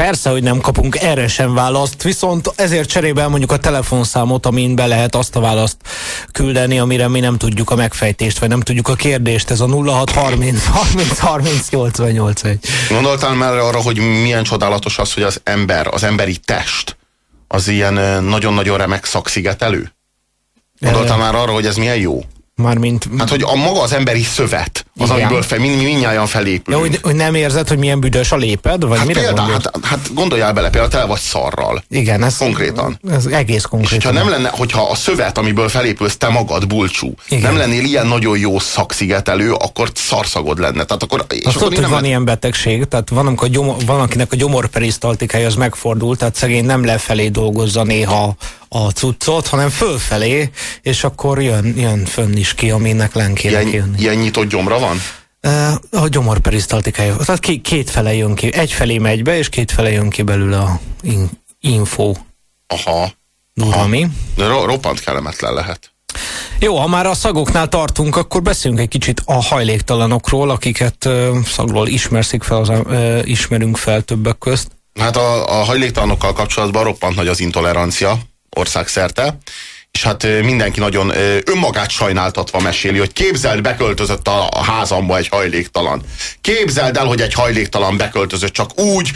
Persze, hogy nem kapunk erre sem választ, viszont ezért cserébe mondjuk a telefonszámot, amin be lehet azt a választ küldeni, amire mi nem tudjuk a megfejtést, vagy nem tudjuk a kérdést. Ez a 0630 30 30 88 Gondoltál már arra, hogy milyen csodálatos az, hogy az ember, az emberi test, az ilyen nagyon-nagyon remek szakszigetelő? Gondoltál már arra, hogy ez milyen jó? Mármint... Hát, hogy a maga az emberi szövet, az, Igen. amiből fel, mi, mi mindnyáján felépülünk. Ja, hogy, hogy nem érzed, hogy milyen büdös a léped? Vagy hát, mire például, hát, hát gondoljál bele, például te vagy szarral. Igen, ez konkrétan. Ez egész konkrétan. És hogyha nem lenne, hogyha a szövet, amiből felépülsz te magad, bulcsú, Igen. nem lennél ilyen nagyon jó szakszigetelő, akkor szarszagod lenne. Tehát akkor, és Azt akkor tudod, hogy van ilyen betegség, tehát van, amikor a gyomor, van akinek a gyomorperisztaltikája az megfordult, tehát szegény nem lefelé dolgozza néha a cuccot, hanem fölfelé, és akkor jön, jön fönn is ki, aminek len kéne ilyen, jönni. Ilyen nyitott gyomra van? A gyomorperisztaltikája. Tehát két, fele jön ki. Egy felé megy be, és két fele jön ki belőle a in, info. Aha. Durva mi? De ro roppant kellemetlen lehet. Jó, ha már a szagoknál tartunk, akkor beszéljünk egy kicsit a hajléktalanokról, akiket uh, szagról ismerszik fel, az, ismerünk fel többek közt. Hát a, a hajléktalanokkal kapcsolatban roppant nagy az intolerancia országszerte, és hát mindenki nagyon önmagát sajnáltatva meséli, hogy képzeld, beköltözött a, házamba egy hajléktalan. Képzeld el, hogy egy hajléktalan beköltözött csak úgy,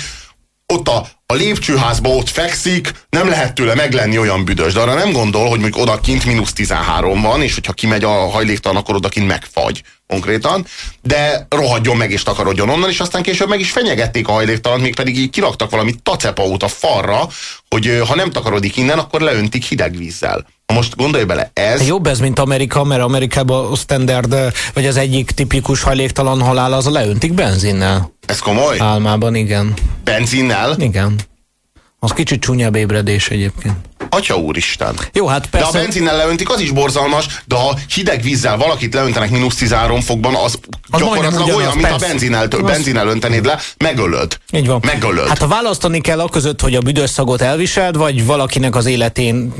ott a, a lépcsőházba ott fekszik, nem lehet tőle meglenni olyan büdös, de arra nem gondol, hogy mondjuk odakint mínusz 13 van, és hogyha kimegy a hajléktalan, akkor odakint megfagy konkrétan, de rohadjon meg és takarodjon onnan, és aztán később meg is fenyegették a hajléktalant, még pedig így kiraktak valami tacepaut a falra, hogy ha nem takarodik innen, akkor leöntik hideg vízzel. Most gondolj bele, ez... Jobb ez, mint Amerika, mert Amerikában a standard, vagy az egyik tipikus hajléktalan halál az a leöntik benzinnel. Ez komoly? Álmában, igen. Benzinnel? Igen. Az kicsit csúnyabb ébredés egyébként. Atya úristen. Jó, hát persze. De a benzinnel leöntik, az is borzalmas, de ha hideg vízzel valakit leöntenek mínusz 13 fokban, az, az gyakorlatilag olyan, mint persze. a benzinnel, benzinnel öntenéd le, megölöd. Így van. Megölöd. Hát ha választani kell a között, hogy a büdös szagot elviseld, vagy valakinek az életén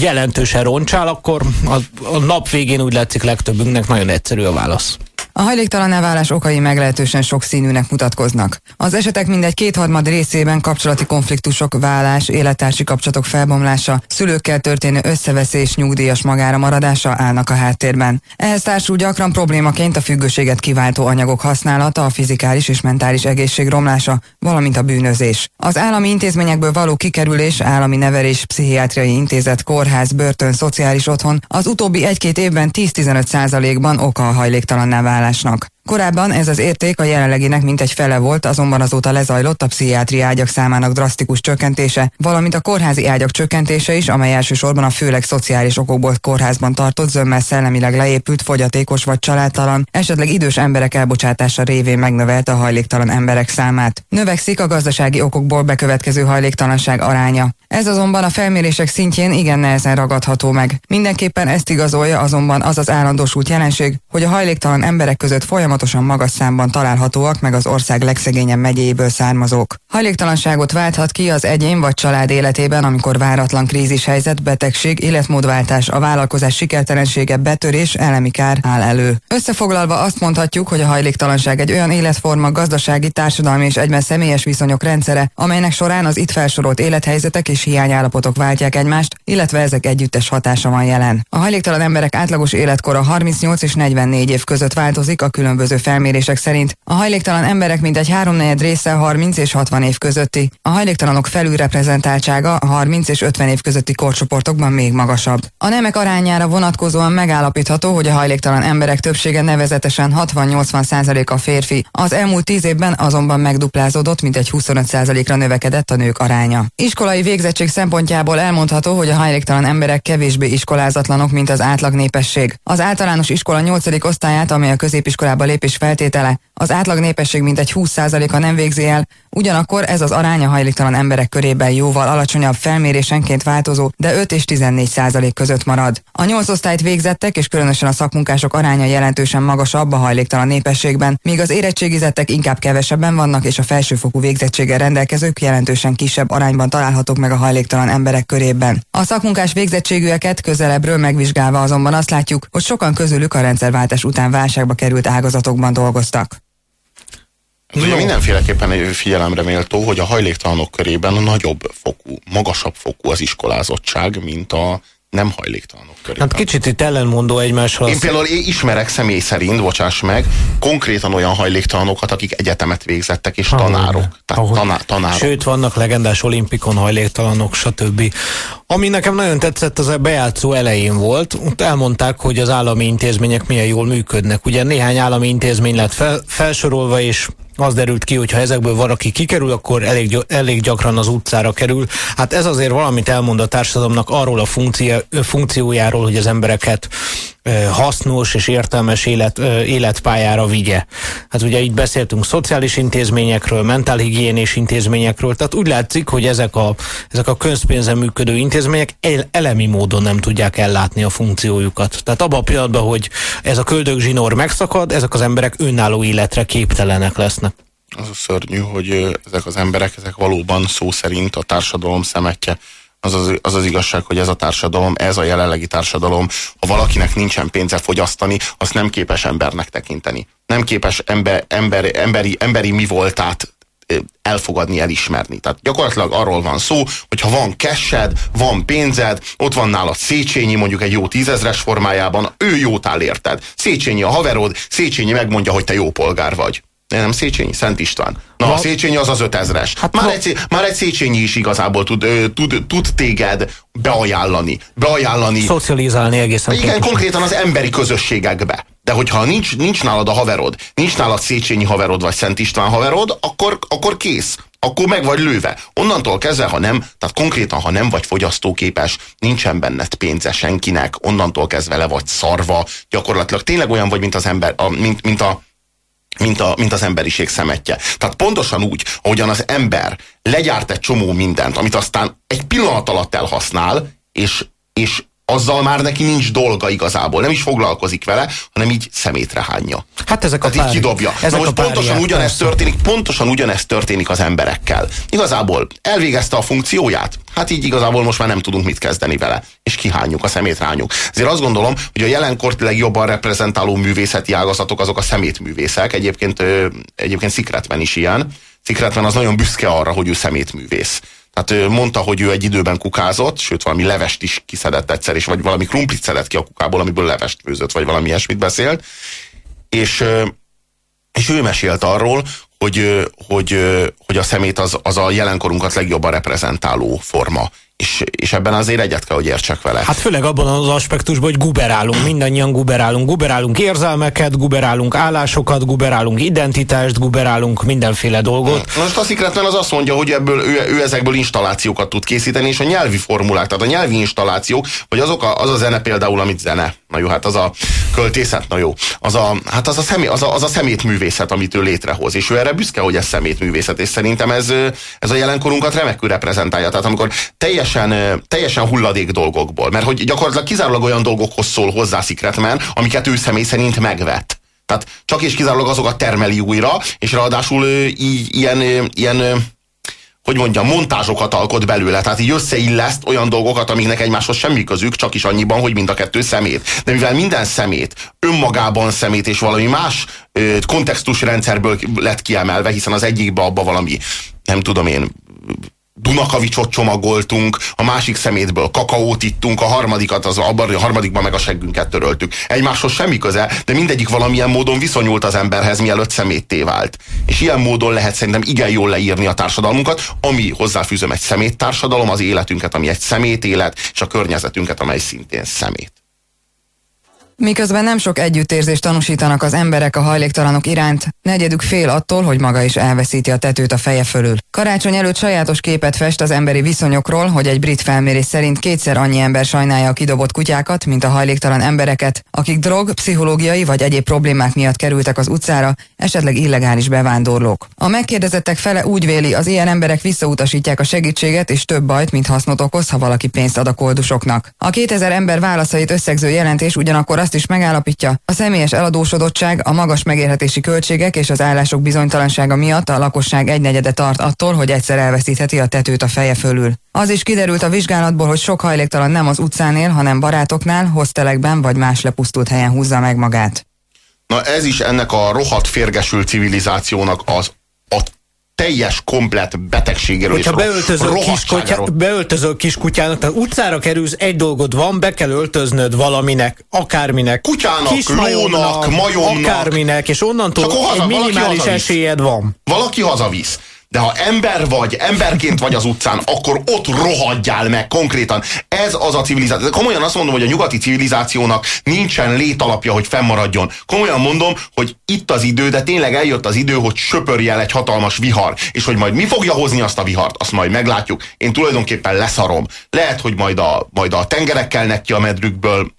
jelentősen roncsál, akkor a, a nap végén úgy látszik legtöbbünknek nagyon egyszerű a válasz. A hajléktalan válás okai meglehetősen sokszínűnek mutatkoznak. Az esetek mindegy kétharmad részében kapcsolati konfliktusok, vállás, élettársi kapcsolatok felbomlása, szülőkkel történő összeveszés, nyugdíjas magára maradása állnak a háttérben. Ehhez társul gyakran problémaként a függőséget kiváltó anyagok használata, a fizikális és mentális egészség romlása, valamint a bűnözés. Az állami intézményekből való kikerülés, állami nevelés, pszichiátriai intézet, kórház, börtön, szociális otthon az utóbbi egy-két évben 10-15 százalékban oka a hajléktalanná válás állásnak. Korábban ez az érték a jelenleginek mintegy fele volt, azonban azóta lezajlott a pszichiátri ágyak számának drasztikus csökkentése, valamint a kórházi ágyak csökkentése is, amely elsősorban a főleg szociális okokból kórházban tartott, zömmel szellemileg leépült, fogyatékos vagy családtalan, esetleg idős emberek elbocsátása révén megnövelte a hajléktalan emberek számát. Növekszik a gazdasági okokból bekövetkező hajléktalanság aránya. Ez azonban a felmérések szintjén igen nehezen ragadható meg. Mindenképpen ezt igazolja azonban az az állandósult jelenség, hogy a hajléktalan emberek között folyamatosan folyamatosan magas számban találhatóak meg az ország legszegényebb megyéből származók. Hajléktalanságot válthat ki az egyén vagy család életében, amikor váratlan krízis helyzet, betegség, életmódváltás, a vállalkozás sikertelensége, betörés, elemi kár áll elő. Összefoglalva azt mondhatjuk, hogy a hajléktalanság egy olyan életforma, gazdasági, társadalmi és egyben személyes viszonyok rendszere, amelynek során az itt felsorolt élethelyzetek és hiányállapotok váltják egymást, illetve ezek együttes hatása van jelen. A hajléktalan emberek átlagos életkora 38 és 44 év között változik a különböző különböző felmérések szerint a hajléktalan emberek mintegy háromnegyed része 30 és 60 év közötti. A hajléktalanok felülreprezentáltsága a 30 és 50 év közötti korcsoportokban még magasabb. A nemek arányára vonatkozóan megállapítható, hogy a hajléktalan emberek többsége nevezetesen 60-80 a férfi. Az elmúlt 10 évben azonban megduplázódott, mint egy 25 ra növekedett a nők aránya. Iskolai végzettség szempontjából elmondható, hogy a hajléktalan emberek kevésbé iskolázatlanok, mint az átlag népesség. Az általános iskola 8. osztályát, amely a középiskolába lépés feltétele, az átlag népesség mintegy 20%-a nem végzi el, ugyanakkor ez az aránya hajléktalan emberek körében jóval alacsonyabb felmérésenként változó, de 5 és 14 százalék között marad. A nyolc osztályt végzettek és különösen a szakmunkások aránya jelentősen magasabb a hajléktalan népességben, míg az érettségizettek inkább kevesebben vannak és a felsőfokú végzettséggel rendelkezők jelentősen kisebb arányban találhatók meg a hajléktalan emberek körében. A szakmunkás végzettségűeket közelebbről megvizsgálva azonban azt látjuk, hogy sokan közülük a rendszerváltás után válságba került ágazatokban dolgoztak. Ugye mindenféleképpen figyelemre méltó, hogy a hajléktalanok körében nagyobb fokú, magasabb fokú az iskolázottság, mint a nem hajléktalanok körében. Hát kicsit itt ellenmondó egymáshoz. Én például ismerek személy szerint, bocsáss meg, konkrétan olyan hajléktalanokat, akik egyetemet végzettek, és Ahogy tanárok. ne. Tehát Ahogy- taná, tanárok. Sőt, vannak legendás olimpikon hajléktalanok, stb. Ami nekem nagyon tetszett, az a bejátszó elején volt. Ott elmondták, hogy az állami intézmények milyen jól működnek. Ugye néhány állami intézmény lett fel, felsorolva, és az derült ki, hogy ha ezekből valaki kikerül, akkor elég, elég gyakran az utcára kerül. Hát ez azért valamit elmond a társadalomnak arról a funkció, funkciójáról, hogy az embereket hasznos és értelmes élet, életpályára vigye. Hát ugye itt beszéltünk szociális intézményekről, mentálhigiénés intézményekről, tehát úgy látszik, hogy ezek a, ezek a közpénzen működő intézmények el, elemi módon nem tudják ellátni a funkciójukat. Tehát abban a pillanatban, hogy ez a köldögzsinór megszakad, ezek az emberek önálló életre képtelenek lesznek. Az a szörnyű, hogy ezek az emberek, ezek valóban szó szerint a társadalom szemetje. Az az, az az igazság, hogy ez a társadalom, ez a jelenlegi társadalom, ha valakinek nincsen pénze fogyasztani, azt nem képes embernek tekinteni. Nem képes ember, ember, emberi, emberi mi voltát elfogadni, elismerni. Tehát gyakorlatilag arról van szó, hogy ha van cashed, van pénzed, ott van nálad Széchenyi mondjuk egy jó tízezres formájában, ő jót áll érted. Széchenyi a haverod, Széchenyi megmondja, hogy te jó polgár vagy. Nem Széchenyi, Szent István. Na, a Széchenyi az az ötezres. Hát már, egy, már egy Széchenyi is igazából tud, tud, tud téged beajánlani. Beajánlani. Szocializálni egészen Igen, pontosan. konkrétan az emberi közösségekbe. De hogyha nincs, nincs nálad a haverod, nincs nálad Széchenyi haverod, vagy Szent István haverod, akkor, akkor kész. Akkor meg vagy lőve. Onnantól kezdve, ha nem, tehát konkrétan, ha nem vagy fogyasztóképes, nincsen benned pénze senkinek, onnantól kezdve le vagy szarva, gyakorlatilag tényleg olyan vagy, mint az ember, a, mint, mint a mint, a, mint az emberiség szemetje. Tehát pontosan úgy, ahogyan az ember legyárt egy csomó mindent, amit aztán egy pillanat alatt elhasznál, és, és azzal már neki nincs dolga igazából. Nem is foglalkozik vele, hanem így szemétre hányja. Hát ezek a Tehát így pári- kidobja. ezek Na a most pontosan páriák, ugyanezt persze. történik, pontosan ugyanezt történik az emberekkel. Igazából elvégezte a funkcióját, hát így igazából most már nem tudunk mit kezdeni vele. És kihányjuk, a szemét rányuk. Ezért azt gondolom, hogy a jelenkort legjobban reprezentáló művészeti ágazatok azok a szemétművészek. Egyébként, egyébként Szikretven is ilyen. Szikretven az nagyon büszke arra, hogy ő szemétművész. Tehát mondta, hogy ő egy időben kukázott, sőt valami levest is kiszedett egyszer, és vagy valami krumplit szedett ki a kukából, amiből levest főzött, vagy valami ilyesmit beszélt. És, és ő mesélt arról, hogy, hogy, hogy a szemét az, az a jelenkorunkat legjobban reprezentáló forma. És, és ebben azért egyet kell, hogy értsek vele. Hát főleg abban az aspektusban, hogy guberálunk, mindannyian guberálunk. Guberálunk érzelmeket, guberálunk állásokat, guberálunk identitást, guberálunk mindenféle dolgot. Most a Secretman az azt mondja, hogy ebből, ő, ő ezekből installációkat tud készíteni, és a nyelvi formulák, tehát a nyelvi installációk, vagy azok a, az a zene például, amit zene, na jó, hát az a költészet, na jó, az a, hát az a, szemé, az a, az a szemétművészet, amit ő létrehoz, és ő erre büszke, hogy ez szemétművészet, és szerintem ez, ez a jelenkorunkat remekül reprezentálja. Tehát amikor teljesen, teljesen hulladék dolgokból, mert hogy gyakorlatilag kizárólag olyan dolgokhoz szól hozzá Secretman, amiket ő személy szerint megvet. Tehát csak és kizárólag azokat termeli újra, és ráadásul így, ilyen, ilyen hogy mondjam, montázsokat alkot belőle, tehát így összeilleszt olyan dolgokat, amiknek egymáshoz semmi közük, csak is annyiban, hogy mind a kettő szemét. De mivel minden szemét önmagában szemét és valami más ö, kontextusrendszerből lett kiemelve, hiszen az egyikbe abba valami, nem tudom én, Dunakavicsot csomagoltunk, a másik szemétből kakaót ittunk, a harmadikat az abban, a harmadikban meg a seggünket töröltük. Egymáshoz semmi köze, de mindegyik valamilyen módon viszonyult az emberhez, mielőtt szemétté vált. És ilyen módon lehet szerintem igen jól leírni a társadalmunkat, ami hozzáfűzöm egy szeméttársadalom, az életünket, ami egy szemét élet, és a környezetünket, amely szintén szemét. Miközben nem sok együttérzést tanúsítanak az emberek a hajléktalanok iránt, negyedük fél attól, hogy maga is elveszíti a tetőt a feje fölül. Karácsony előtt sajátos képet fest az emberi viszonyokról, hogy egy brit felmérés szerint kétszer annyi ember sajnálja a kidobott kutyákat, mint a hajléktalan embereket, akik drog, pszichológiai vagy egyéb problémák miatt kerültek az utcára, esetleg illegális bevándorlók. A megkérdezettek fele úgy véli, az ilyen emberek visszautasítják a segítséget és több bajt, mint hasznot okoz, ha valaki pénzt ad a koldusoknak. A 2000 ember válaszait összegző jelentés ugyanakkor azt is megállapítja, a személyes eladósodottság, a magas megélhetési költségek és az állások bizonytalansága miatt a lakosság egynegyede tart attól, hogy egyszer elveszítheti a tetőt a feje fölül. Az is kiderült a vizsgálatból, hogy sok hajléktalan nem az utcán él, hanem barátoknál, hostelekben vagy más lepusztult helyen húzza meg magát. Na ez is ennek a rohadt férgesült civilizációnak az a teljes, komplet betegségéről Hogyha és beöltözöl, kis kutya, beöltözöl kiskutyának, tehát utcára kerülsz, egy dolgod van, be kell öltöznöd valaminek, akárminek. Kutyának, Kismajomnak, lónak, majomnak. akárminek, és onnantól egy minimális esélyed van. Valaki hazavisz. De ha ember vagy, emberként vagy az utcán, akkor ott rohadjál meg konkrétan. Ez az a civilizáció. Komolyan azt mondom, hogy a nyugati civilizációnak nincsen létalapja, hogy fennmaradjon. Komolyan mondom, hogy itt az idő, de tényleg eljött az idő, hogy söpörj el egy hatalmas vihar. És hogy majd mi fogja hozni azt a vihart, azt majd meglátjuk. Én tulajdonképpen leszarom. Lehet, hogy majd a, majd a tengerek kelnek ki a medrükből,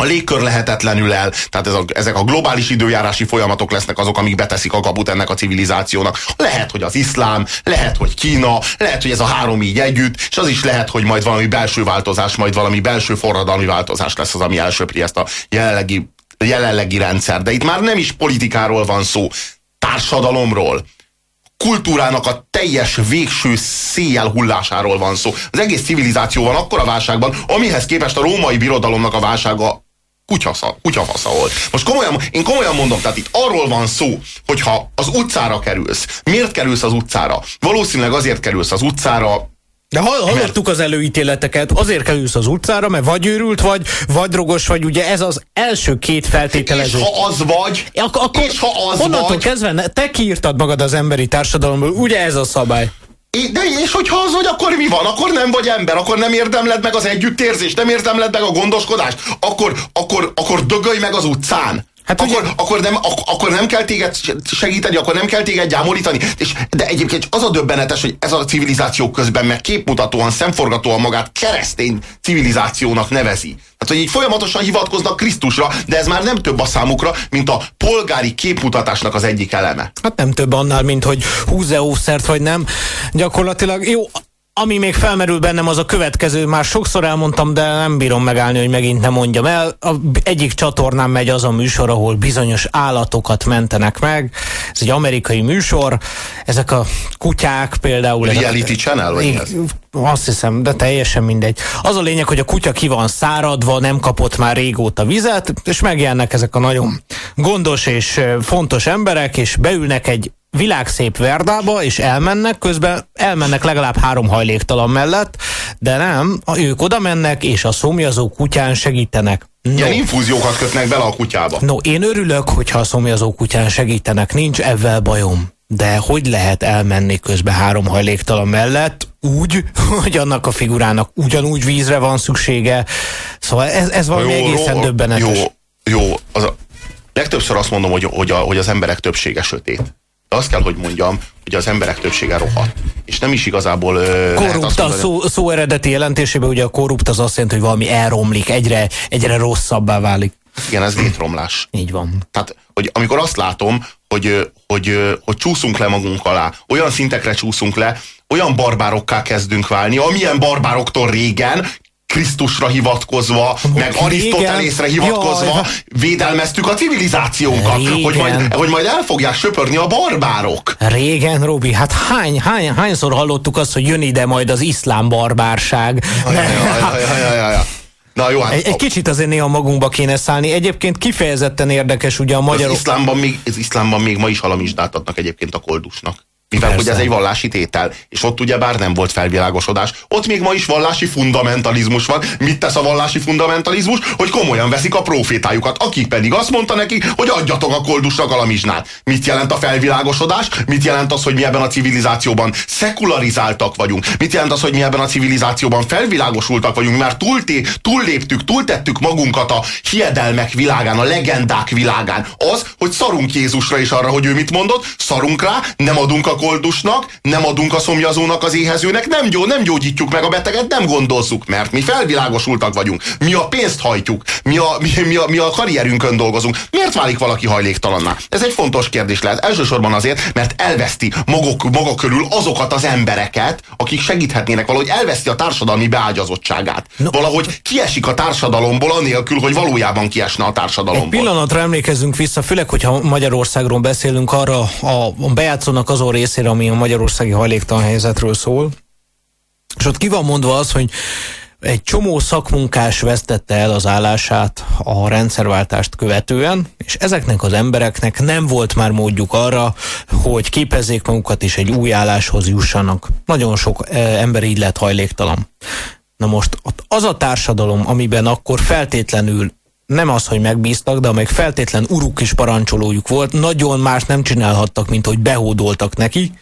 a légkör lehetetlenül el, tehát ez a, ezek a globális időjárási folyamatok lesznek azok, amik beteszik a kaput ennek a civilizációnak. Lehet, hogy az iszlám, lehet, hogy Kína, lehet, hogy ez a három így együtt, és az is lehet, hogy majd valami belső változás, majd valami belső forradalmi változás lesz az, ami elsöpri ezt a jelenlegi, jelenlegi rendszer. De itt már nem is politikáról van szó, társadalomról, kultúrának a teljes végső széjjel hullásáról van szó. Az egész civilizáció van akkora válságban, amihez képest a római birodalomnak a válsága kutyasza, kutyafasza volt. Most komolyan, én komolyan mondom, tehát itt arról van szó, hogyha az utcára kerülsz. Miért kerülsz az utcára? Valószínűleg azért kerülsz az utcára, De hall, hallottuk az előítéleteket, azért kerülsz az utcára, mert vagy őrült vagy, vagy drogos vagy, ugye ez az első két és feltételező. ha az vagy, Ak- akkor és ha az onnantól vagy, kezdve te kiírtad magad az emberi társadalomból, ugye ez a szabály? De és hogyha az vagy, akkor mi van? Akkor nem vagy ember, akkor nem érdemled meg az együttérzést, nem érdemled meg a gondoskodást, akkor, akkor, akkor dögölj meg az utcán. Hát Hát akkor, ugye- akkor, nem, ak, akkor nem kell téged segíteni, akkor nem kell téged gyámolítani. És, de egyébként az a döbbenetes, hogy ez a civilizáció közben meg képmutatóan, szemforgatóan magát keresztény civilizációnak nevezi. Tehát, hogy így folyamatosan hivatkoznak Krisztusra, de ez már nem több a számukra, mint a polgári képmutatásnak az egyik eleme. Hát nem több annál, mint hogy húz-e ószert, vagy nem. Gyakorlatilag jó, ami még felmerül bennem, az a következő. Már sokszor elmondtam, de nem bírom megállni, hogy megint nem mondjam el. A egyik csatornán megy az a műsor, ahol bizonyos állatokat mentenek meg. Ez egy amerikai műsor. Ezek a kutyák például. ezek- Reality channel, vagy ez? Azt hiszem, de teljesen mindegy. Az a lényeg, hogy a kutya ki van száradva, nem kapott már régóta vizet, és megjelennek ezek a nagyon gondos és fontos emberek, és beülnek egy világszép verdába, és elmennek, közben elmennek legalább három hajléktalan mellett, de nem, ők oda mennek, és a szomjazó kutyán segítenek. No. Ilyen infúziókat kötnek bele a kutyába. No, én örülök, hogyha a szomjazó kutyán segítenek, nincs ezzel bajom. De hogy lehet elmenni közben három hajléktalan mellett úgy, hogy annak a figurának ugyanúgy vízre van szüksége. Szóval ez, ez valami Jó, egészen döbbenetes. Jó, jó. Az a, legtöbbször azt mondom, hogy, hogy, a, hogy az emberek többsége sötét. De azt kell, hogy mondjam, hogy az emberek többsége rohadt. És nem is igazából... Korrupt a szó, szó eredeti jelentésében, ugye a korrupt az azt jelenti, hogy valami elromlik, egyre, egyre rosszabbá válik. Igen, ez létromlás. Így van. Tehát, hogy amikor azt látom, hogy, hogy, hogy csúszunk le magunk alá, olyan szintekre csúszunk le, olyan barbárokká kezdünk válni, amilyen barbároktól régen, Krisztusra hivatkozva, meg régen? Arisztotelészre hivatkozva Jaj, védelmeztük a civilizációnkat, Régen. hogy majd, hogy majd el fogják söpörni a barbárok. Régen, Robi, hát hány, hány, hányszor hallottuk azt, hogy jön ide majd az iszlám barbárság? Ajajajajajajajaj. Na jó, hát Egy, egy kicsit azért néha magunkba kéne szállni. Egyébként kifejezetten érdekes ugye a az magyarok... iszlámban még, az iszlámban még ma is halamizsdát adnak egyébként a koldusnak. Mivel hogy ez egy vallási tétel, és ott ugye bár nem volt felvilágosodás, ott még ma is vallási fundamentalizmus van. Mit tesz a vallási fundamentalizmus? Hogy komolyan veszik a profétájukat, akik pedig azt mondta neki, hogy adjatok a koldusnak a lamizsnát. Mit jelent a felvilágosodás? Mit jelent az, hogy mi ebben a civilizációban szekularizáltak vagyunk? Mit jelent az, hogy mi ebben a civilizációban felvilágosultak vagyunk, mert túlté, túlléptük, túltettük magunkat a hiedelmek világán, a legendák világán. Az, hogy szarunk Jézusra és arra, hogy ő mit mondott, szarunk rá, nem adunk a koldusnak, nem adunk a szomjazónak, az éhezőnek, nem, gyó, nem gyógyítjuk meg a beteget, nem gondozzuk, mert mi felvilágosultak vagyunk, mi a pénzt hajtjuk, mi a, mi, mi, a, mi a karrierünkön dolgozunk. Miért válik valaki hajléktalanná? Ez egy fontos kérdés lehet. Elsősorban azért, mert elveszti maguk, maga körül azokat az embereket, akik segíthetnének valahogy elveszti a társadalmi beágyazottságát. No. Valahogy kiesik a társadalomból anélkül, hogy valójában kiesne a társadalomból. Egy pillanatra emlékezzünk vissza, főleg, hogyha Magyarországról beszélünk, arra a bejátszónak azon részére, ami a magyarországi hajléktalan helyzetről szól. És ott ki van mondva az, hogy egy csomó szakmunkás vesztette el az állását a rendszerváltást követően, és ezeknek az embereknek nem volt már módjuk arra, hogy képezzék magukat és egy új álláshoz jussanak. Nagyon sok eh, ember így lett hajléktalan. Na most az a társadalom, amiben akkor feltétlenül nem az, hogy megbíztak, de amelyek feltétlen uruk és parancsolójuk volt, nagyon más nem csinálhattak, mint hogy behódoltak neki.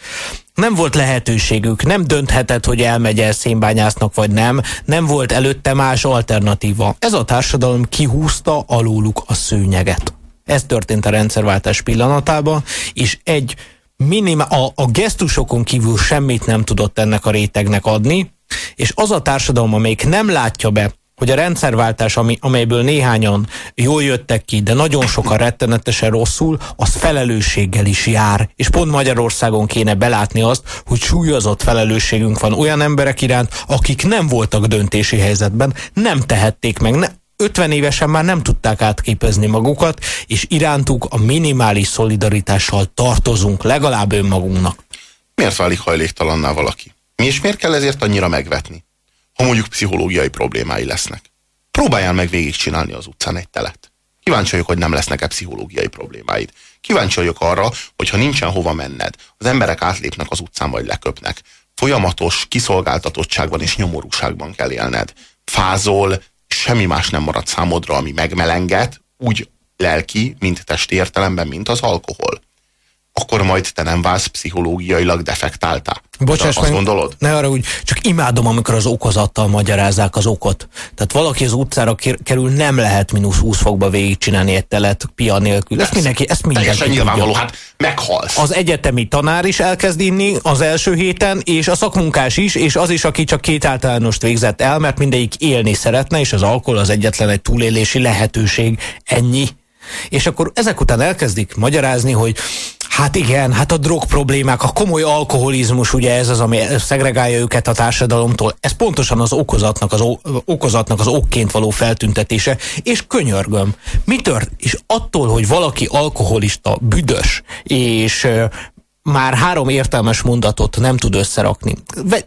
Nem volt lehetőségük, nem dönthetett, hogy elmegy el szénbányásznak vagy nem, nem volt előtte más alternatíva. Ez a társadalom kihúzta alóluk a szőnyeget. Ez történt a rendszerváltás pillanatában, és egy minimál, a, a gesztusokon kívül semmit nem tudott ennek a rétegnek adni, és az a társadalom, amelyik nem látja be, hogy a rendszerváltás, ami, amelyből néhányan jól jöttek ki, de nagyon sokan rettenetesen rosszul, az felelősséggel is jár. És pont Magyarországon kéne belátni azt, hogy súlyozott felelősségünk van olyan emberek iránt, akik nem voltak döntési helyzetben, nem tehették meg, ne, 50 évesen már nem tudták átképezni magukat, és irántuk a minimális szolidaritással tartozunk legalább önmagunknak. Miért válik hajléktalanná valaki? Mi és miért kell ezért annyira megvetni? Ha mondjuk pszichológiai problémái lesznek. Próbáljál meg végigcsinálni az utcán egy telet. Kíváncsi vagyok, hogy nem lesznek-e pszichológiai problémáid. Kíváncsi vagyok arra, hogy ha nincsen hova menned, az emberek átlépnek az utcán vagy leköpnek. Folyamatos kiszolgáltatottságban és nyomorúságban kell élned. Fázol, semmi más nem marad számodra, ami megmelenget, úgy lelki, mint testi értelemben, mint az alkohol akkor majd te nem válsz pszichológiailag defektáltá. Bocsáss azt meg, gondolod? Ne arra úgy, csak imádom, amikor az okozattal magyarázzák az okot. Tehát valaki az utcára kerül, nem lehet mínusz 20 fokba végigcsinálni egy telet pia nélkül. Ezt mindenki, ezt mindenki Teljesen nyilvánvaló, hát meghalsz. Az egyetemi tanár is elkezd inni az első héten, és a szakmunkás is, és az is, aki csak két általánost végzett el, mert mindegyik élni szeretne, és az alkohol az egyetlen egy túlélési lehetőség. Ennyi. És akkor ezek után elkezdik magyarázni, hogy Hát igen, hát a drog problémák, a komoly alkoholizmus, ugye ez az, ami szegregálja őket a társadalomtól. Ez pontosan az okozatnak az, okozatnak az okként való feltüntetése. És könyörgöm, mi tört? És attól, hogy valaki alkoholista, büdös, és már három értelmes mondatot nem tud összerakni.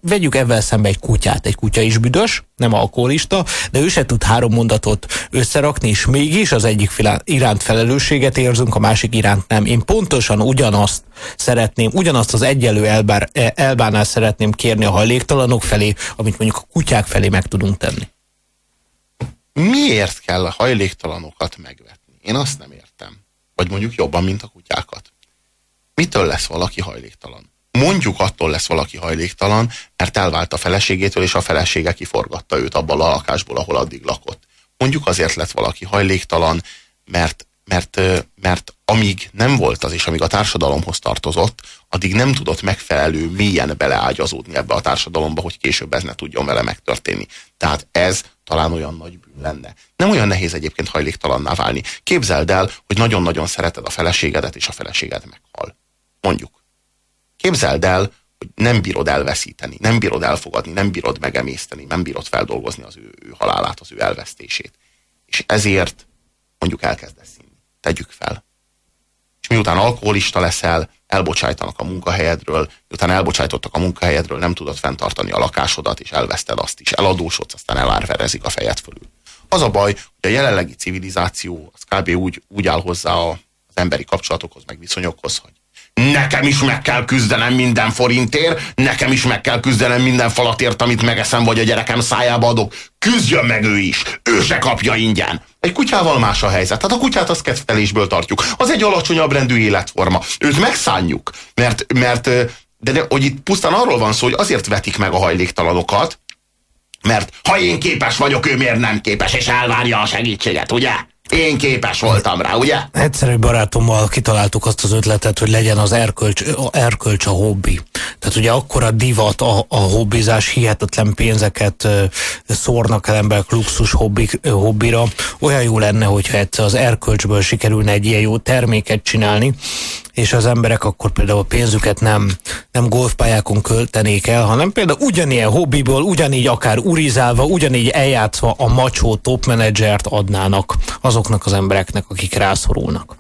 Vegyük ebben szembe egy kutyát. Egy kutya is büdös, nem alkoholista, de ő se tud három mondatot összerakni, és mégis az egyik iránt felelősséget érzünk, a másik iránt nem. Én pontosan ugyanazt szeretném, ugyanazt az egyelő elbár, e, elbánást szeretném kérni a hajléktalanok felé, amit mondjuk a kutyák felé meg tudunk tenni. Miért kell a hajléktalanokat megvetni? Én azt nem értem. Vagy mondjuk jobban, mint a kutyákat. Mitől lesz valaki hajléktalan? Mondjuk attól lesz valaki hajléktalan, mert elvált a feleségétől, és a felesége kiforgatta őt abban a lakásból, ahol addig lakott. Mondjuk azért lett valaki hajléktalan, mert, mert, mert amíg nem volt az, és amíg a társadalomhoz tartozott, addig nem tudott megfelelő mélyen beleágyazódni ebbe a társadalomba, hogy később ez ne tudjon vele megtörténni. Tehát ez talán olyan nagy bűn lenne. Nem olyan nehéz egyébként hajléktalanná válni. Képzeld el, hogy nagyon-nagyon szereted a feleségedet, és a feleséged meghal. Mondjuk. Képzeld el, hogy nem bírod elveszíteni, nem bírod elfogadni, nem bírod megemészteni, nem bírod feldolgozni az ő, ő halálát, az ő elvesztését. És ezért mondjuk elkezdesz inni. Tegyük fel. És miután alkoholista leszel, elbocsájtanak a munkahelyedről, miután elbocsájtottak a munkahelyedről, nem tudod fenntartani a lakásodat, és elveszted azt is, eladósodsz, aztán elárverezik a fejed fölül. Az a baj, hogy a jelenlegi civilizáció az kb. úgy, úgy áll hozzá az emberi kapcsolatokhoz, meg viszonyokhoz, hogy nekem is meg kell küzdenem minden forintért, nekem is meg kell küzdenem minden falatért, amit megeszem, vagy a gyerekem szájába adok. Küzdjön meg ő is, ő se kapja ingyen. Egy kutyával más a helyzet. Tehát a kutyát az kettelésből tartjuk. Az egy alacsonyabb rendű életforma. Őt megszánjuk, mert, mert de, de hogy itt pusztán arról van szó, hogy azért vetik meg a hajléktalanokat, mert ha én képes vagyok, ő miért nem képes, és elvárja a segítséget, ugye? Én képes voltam rá, ugye? Egyszerű barátommal kitaláltuk azt az ötletet, hogy legyen az erkölcs, erkölcs a hobbi. Tehát ugye akkor a divat, a, a hobbizás hihetetlen pénzeket szórnak el emberek luxus hobbi, ö, hobbira. Olyan jó lenne, hogyha egyszer az erkölcsből sikerülne egy ilyen jó terméket csinálni, és az emberek akkor például a pénzüket nem, nem golfpályákon költenék el, hanem például ugyanilyen hobbiból, ugyanígy akár urizálva, ugyanígy eljátszva a macsó top menedzsert adnának azoknak az embereknek, akik rászorulnak.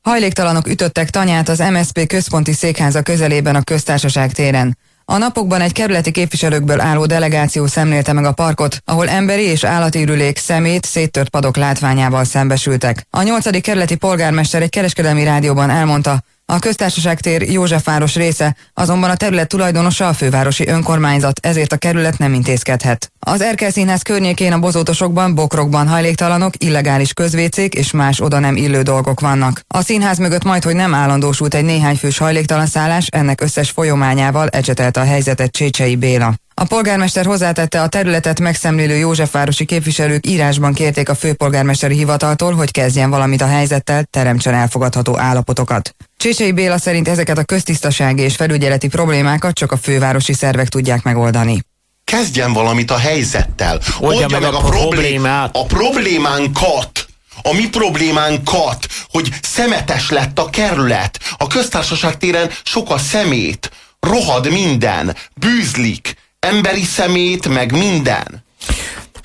Hajléktalanok ütöttek tanyát az MSP központi székháza közelében a köztársaság téren. A napokban egy kerületi képviselőkből álló delegáció szemlélte meg a parkot, ahol emberi és állati ürülék, szemét, széttört padok látványával szembesültek. A nyolcadik kerületi polgármester egy kereskedelmi rádióban elmondta, a köztársaság tér Józsefváros része, azonban a terület tulajdonosa a fővárosi önkormányzat, ezért a kerület nem intézkedhet. Az Erkel Színház környékén a bozótosokban, bokrokban hajléktalanok, illegális közvécék és más oda nem illő dolgok vannak. A színház mögött majd, hogy nem állandósult egy néhány fős hajléktalan szállás, ennek összes folyományával ecsetelte a helyzetet Csécsei Béla. A polgármester hozzátette, a területet megszemlélő Józsefvárosi képviselők írásban kérték a főpolgármesteri hivataltól, hogy kezdjen valamit a helyzettel, teremtsen elfogadható állapotokat. Csécsei Béla szerint ezeket a köztisztasági és felügyeleti problémákat csak a fővárosi szervek tudják megoldani. Kezdjen valamit a helyzettel. Oldja meg a problémát. A problémánkat a mi problémánkat, hogy szemetes lett a kerület. A köztársaság téren sok a szemét, rohad minden, bűzlik, emberi szemét, meg minden.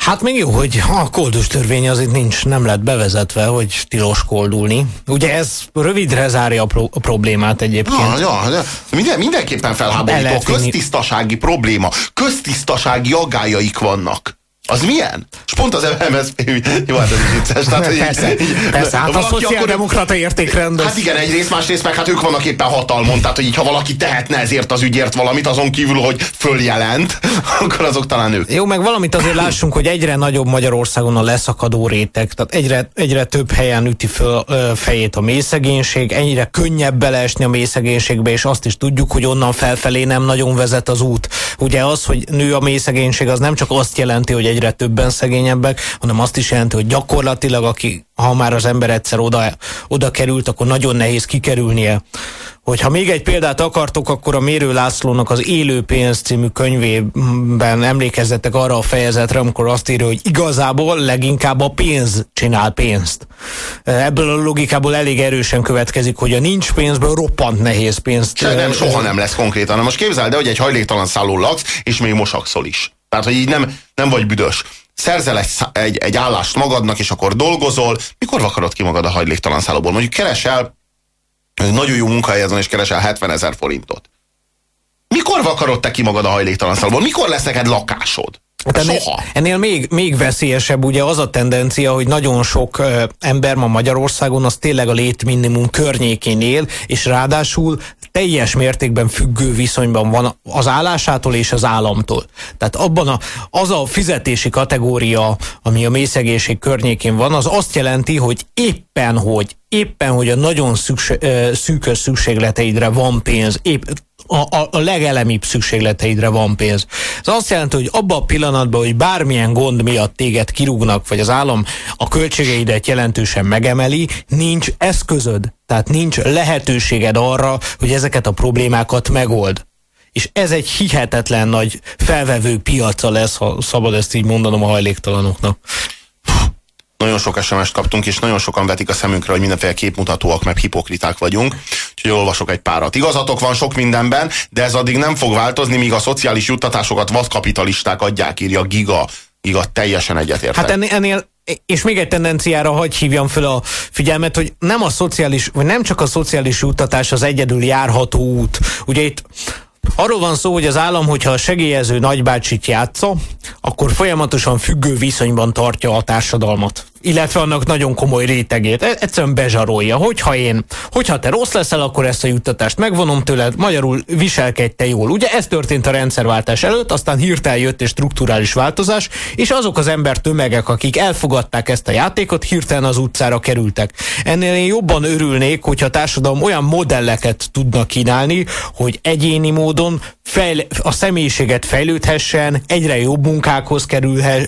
Hát még jó, hogy a koldus törvény az itt nincs, nem lett bevezetve, hogy tilos koldulni. Ugye ez rövidre zárja a, pro- a problémát egyébként. Ja, ja, de minden, mindenképpen felháborító. Köztisztasági probléma, köztisztasági aggájaik vannak. Az milyen? És pont az MSZP, jó, hát ez is vicces. Tehát, így- Persze, így- persze, hát a szociáldemokrata értékrend Hát igen, egyrészt, másrészt meg hát ők vannak éppen hatalmon, tehát hogy így, ha valaki tehetne ezért az ügyért valamit, azon kívül, hogy följelent, akkor azok talán ők. Jó, meg valamit azért lássunk, hogy egyre nagyobb Magyarországon a leszakadó réteg, tehát egyre, egyre több helyen üti föl ö, fejét a mélyszegénység, egyre könnyebb beleesni a mélyszegénységbe, és azt is tudjuk, hogy onnan felfelé nem nagyon vezet az út. Ugye az, hogy nő a mélyszegénység, az nem csak azt jelenti, hogy egyre többen szegényebbek, hanem azt is jelenti, hogy gyakorlatilag, aki, ha már az ember egyszer oda, oda került, akkor nagyon nehéz kikerülnie. Hogyha még egy példát akartok, akkor a Mérő Lászlónak az Élő pénz című könyvében emlékezzetek arra a fejezetre, amikor azt írja, hogy igazából leginkább a pénz csinál pénzt. Ebből a logikából elég erősen következik, hogy a nincs pénzből roppant nehéz pénzt. Se nem, soha nem lesz konkrétan. Most képzeld el, hogy egy hajléktalan szálló laksz, és még mosakszol is. Tehát, hogy így nem, nem vagy büdös. Szerzel egy, egy, egy állást magadnak, és akkor dolgozol. Mikor vakarod ki magad a hajléktalan szállóból? Mondjuk keresel, nagyon jó munkahelyezon, és keresel 70 ezer forintot. Mikor vakarod te ki magad a hajléktalan szállóból? Mikor lesz neked lakásod? Hát ennél, ennél még, még veszélyesebb ugye az a tendencia, hogy nagyon sok ö, ember ma Magyarországon az tényleg a létminimum környékén él, és ráadásul teljes mértékben függő viszonyban van az állásától és az államtól. Tehát abban a, az a fizetési kategória, ami a mélyszegénység környékén van, az azt jelenti, hogy éppen hogy éppen, hogy a nagyon szükség, szűkös szükségleteidre van pénz, épp a, a, a legelemibb szükségleteidre van pénz. Ez azt jelenti, hogy abban a pillanatban, hogy bármilyen gond miatt téged kirúgnak, vagy az állam a költségeidet jelentősen megemeli, nincs eszközöd, tehát nincs lehetőséged arra, hogy ezeket a problémákat megold. És ez egy hihetetlen nagy felvevő piaca lesz, ha szabad ezt így mondanom a hajléktalanoknak. Nagyon sok SMS-t kaptunk, és nagyon sokan vetik a szemünkre, hogy mindenféle képmutatóak, meg hipokriták vagyunk. Úgyhogy olvasok egy párat. Igazatok van sok mindenben, de ez addig nem fog változni, míg a szociális juttatásokat vadkapitalisták adják, írja Giga. Giga, teljesen egyetértek. Hát ennél, ennél és még egy tendenciára hagy hívjam fel a figyelmet, hogy nem a szociális, vagy nem csak a szociális juttatás az egyedül járható út. Ugye itt Arról van szó, hogy az állam, hogyha a segélyező nagybácsit játsza, akkor folyamatosan függő viszonyban tartja a társadalmat. Illetve annak nagyon komoly rétegét. E- egyszerűen bezsarolja. Hogyha én, hogyha te rossz leszel, akkor ezt a juttatást megvonom tőled, magyarul viselkedj te jól. Ugye ez történt a rendszerváltás előtt, aztán hirtelen jött egy strukturális változás, és azok az ember tömegek, akik elfogadták ezt a játékot, hirtelen az utcára kerültek. Ennél én jobban örülnék, hogyha a társadalom olyan modelleket tudna kínálni, hogy egyéni módon fejl- a személyiséget fejlődhessen, egyre jobb munkákhoz kerülhe,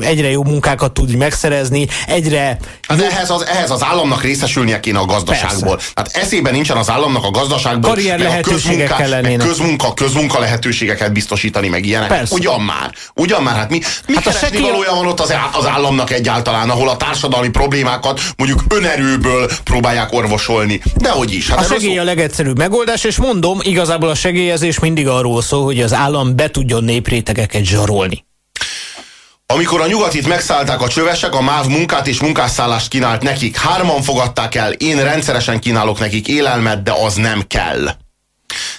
egyre jobb munkákat tud megszerezni, egyre... Hát ehhez az, ehhez az államnak részesülnie kéne a gazdaságból. Persze. Hát eszében nincsen az államnak a gazdaságból, Karrier lehetőségek közmunka, közmunka, közmunka lehetőségeket biztosítani, meg ilyenek. Persze. Ugyan már. Ugyan már. Hát mi, mi hát keresni sekély... valója van ott az, az államnak egyáltalán, ahol a társadalmi problémákat mondjuk önerőből próbálják orvosolni. Dehogy is. Hát a segély szó... a legegyszerűbb megoldás, és mondom, igazából a segélyezés mindig arról szól, hogy az állam be tudjon néprétegeket zsarolni. Amikor a nyugatit megszállták a csövesek, a MÁV munkát és munkásszállást kínált nekik. Hárman fogadták el, én rendszeresen kínálok nekik élelmet, de az nem kell.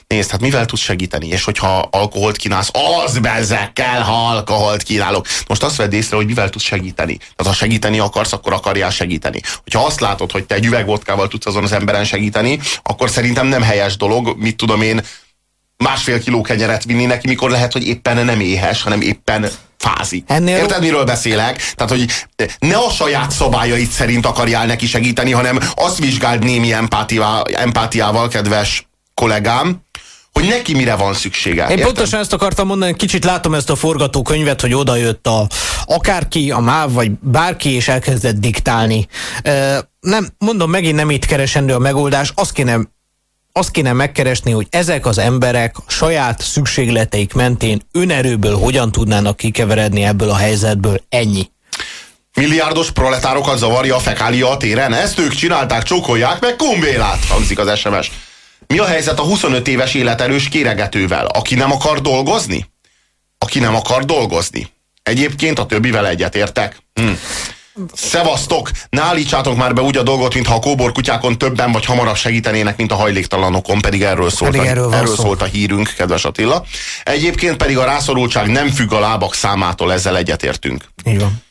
Nézd, hát mivel tudsz segíteni? És hogyha alkoholt kínálsz, az bezzek kell, ha alkoholt kínálok. Most azt vedd észre, hogy mivel tudsz segíteni. Tehát ha segíteni akarsz, akkor akarjál segíteni. Hogyha azt látod, hogy te egy üvegvodkával tudsz azon az emberen segíteni, akkor szerintem nem helyes dolog, mit tudom én, másfél kiló kenyeret vinni neki, mikor lehet, hogy éppen nem éhes, hanem éppen fázi. Ennél... Érted, miről beszélek? Tehát, hogy ne a saját szabályait szerint akarjál neki segíteni, hanem azt vizsgáld némi empátiával, empátiával kedves kollégám, hogy neki mire van szüksége. Én érted? pontosan ezt akartam mondani, kicsit látom ezt a forgatókönyvet, hogy oda jött a akárki, a MÁV, vagy bárki, és elkezdett diktálni. nem, mondom, megint nem itt keresendő a megoldás, azt kéne azt kéne megkeresni, hogy ezek az emberek saját szükségleteik mentén önerőből hogyan tudnának kikeveredni ebből a helyzetből. Ennyi. Milliárdos proletárokat zavarja a fekália a téren? Ezt ők csinálták, csókolják meg kumbélát, hangzik az SMS. Mi a helyzet a 25 éves életerős kéregetővel, aki nem akar dolgozni? Aki nem akar dolgozni. Egyébként a többivel egyetértek. Hm. Szevasztok! Ne állítsátok már be úgy a dolgot, mintha a kóbor kutyákon többen vagy hamarabb segítenének, mint a hajléktalanokon, pedig erről szólt, pedig erről, a, erről szólt a hírünk, kedves Attila. Egyébként pedig a rászorultság nem függ a lábak számától, ezzel egyetértünk. Így van.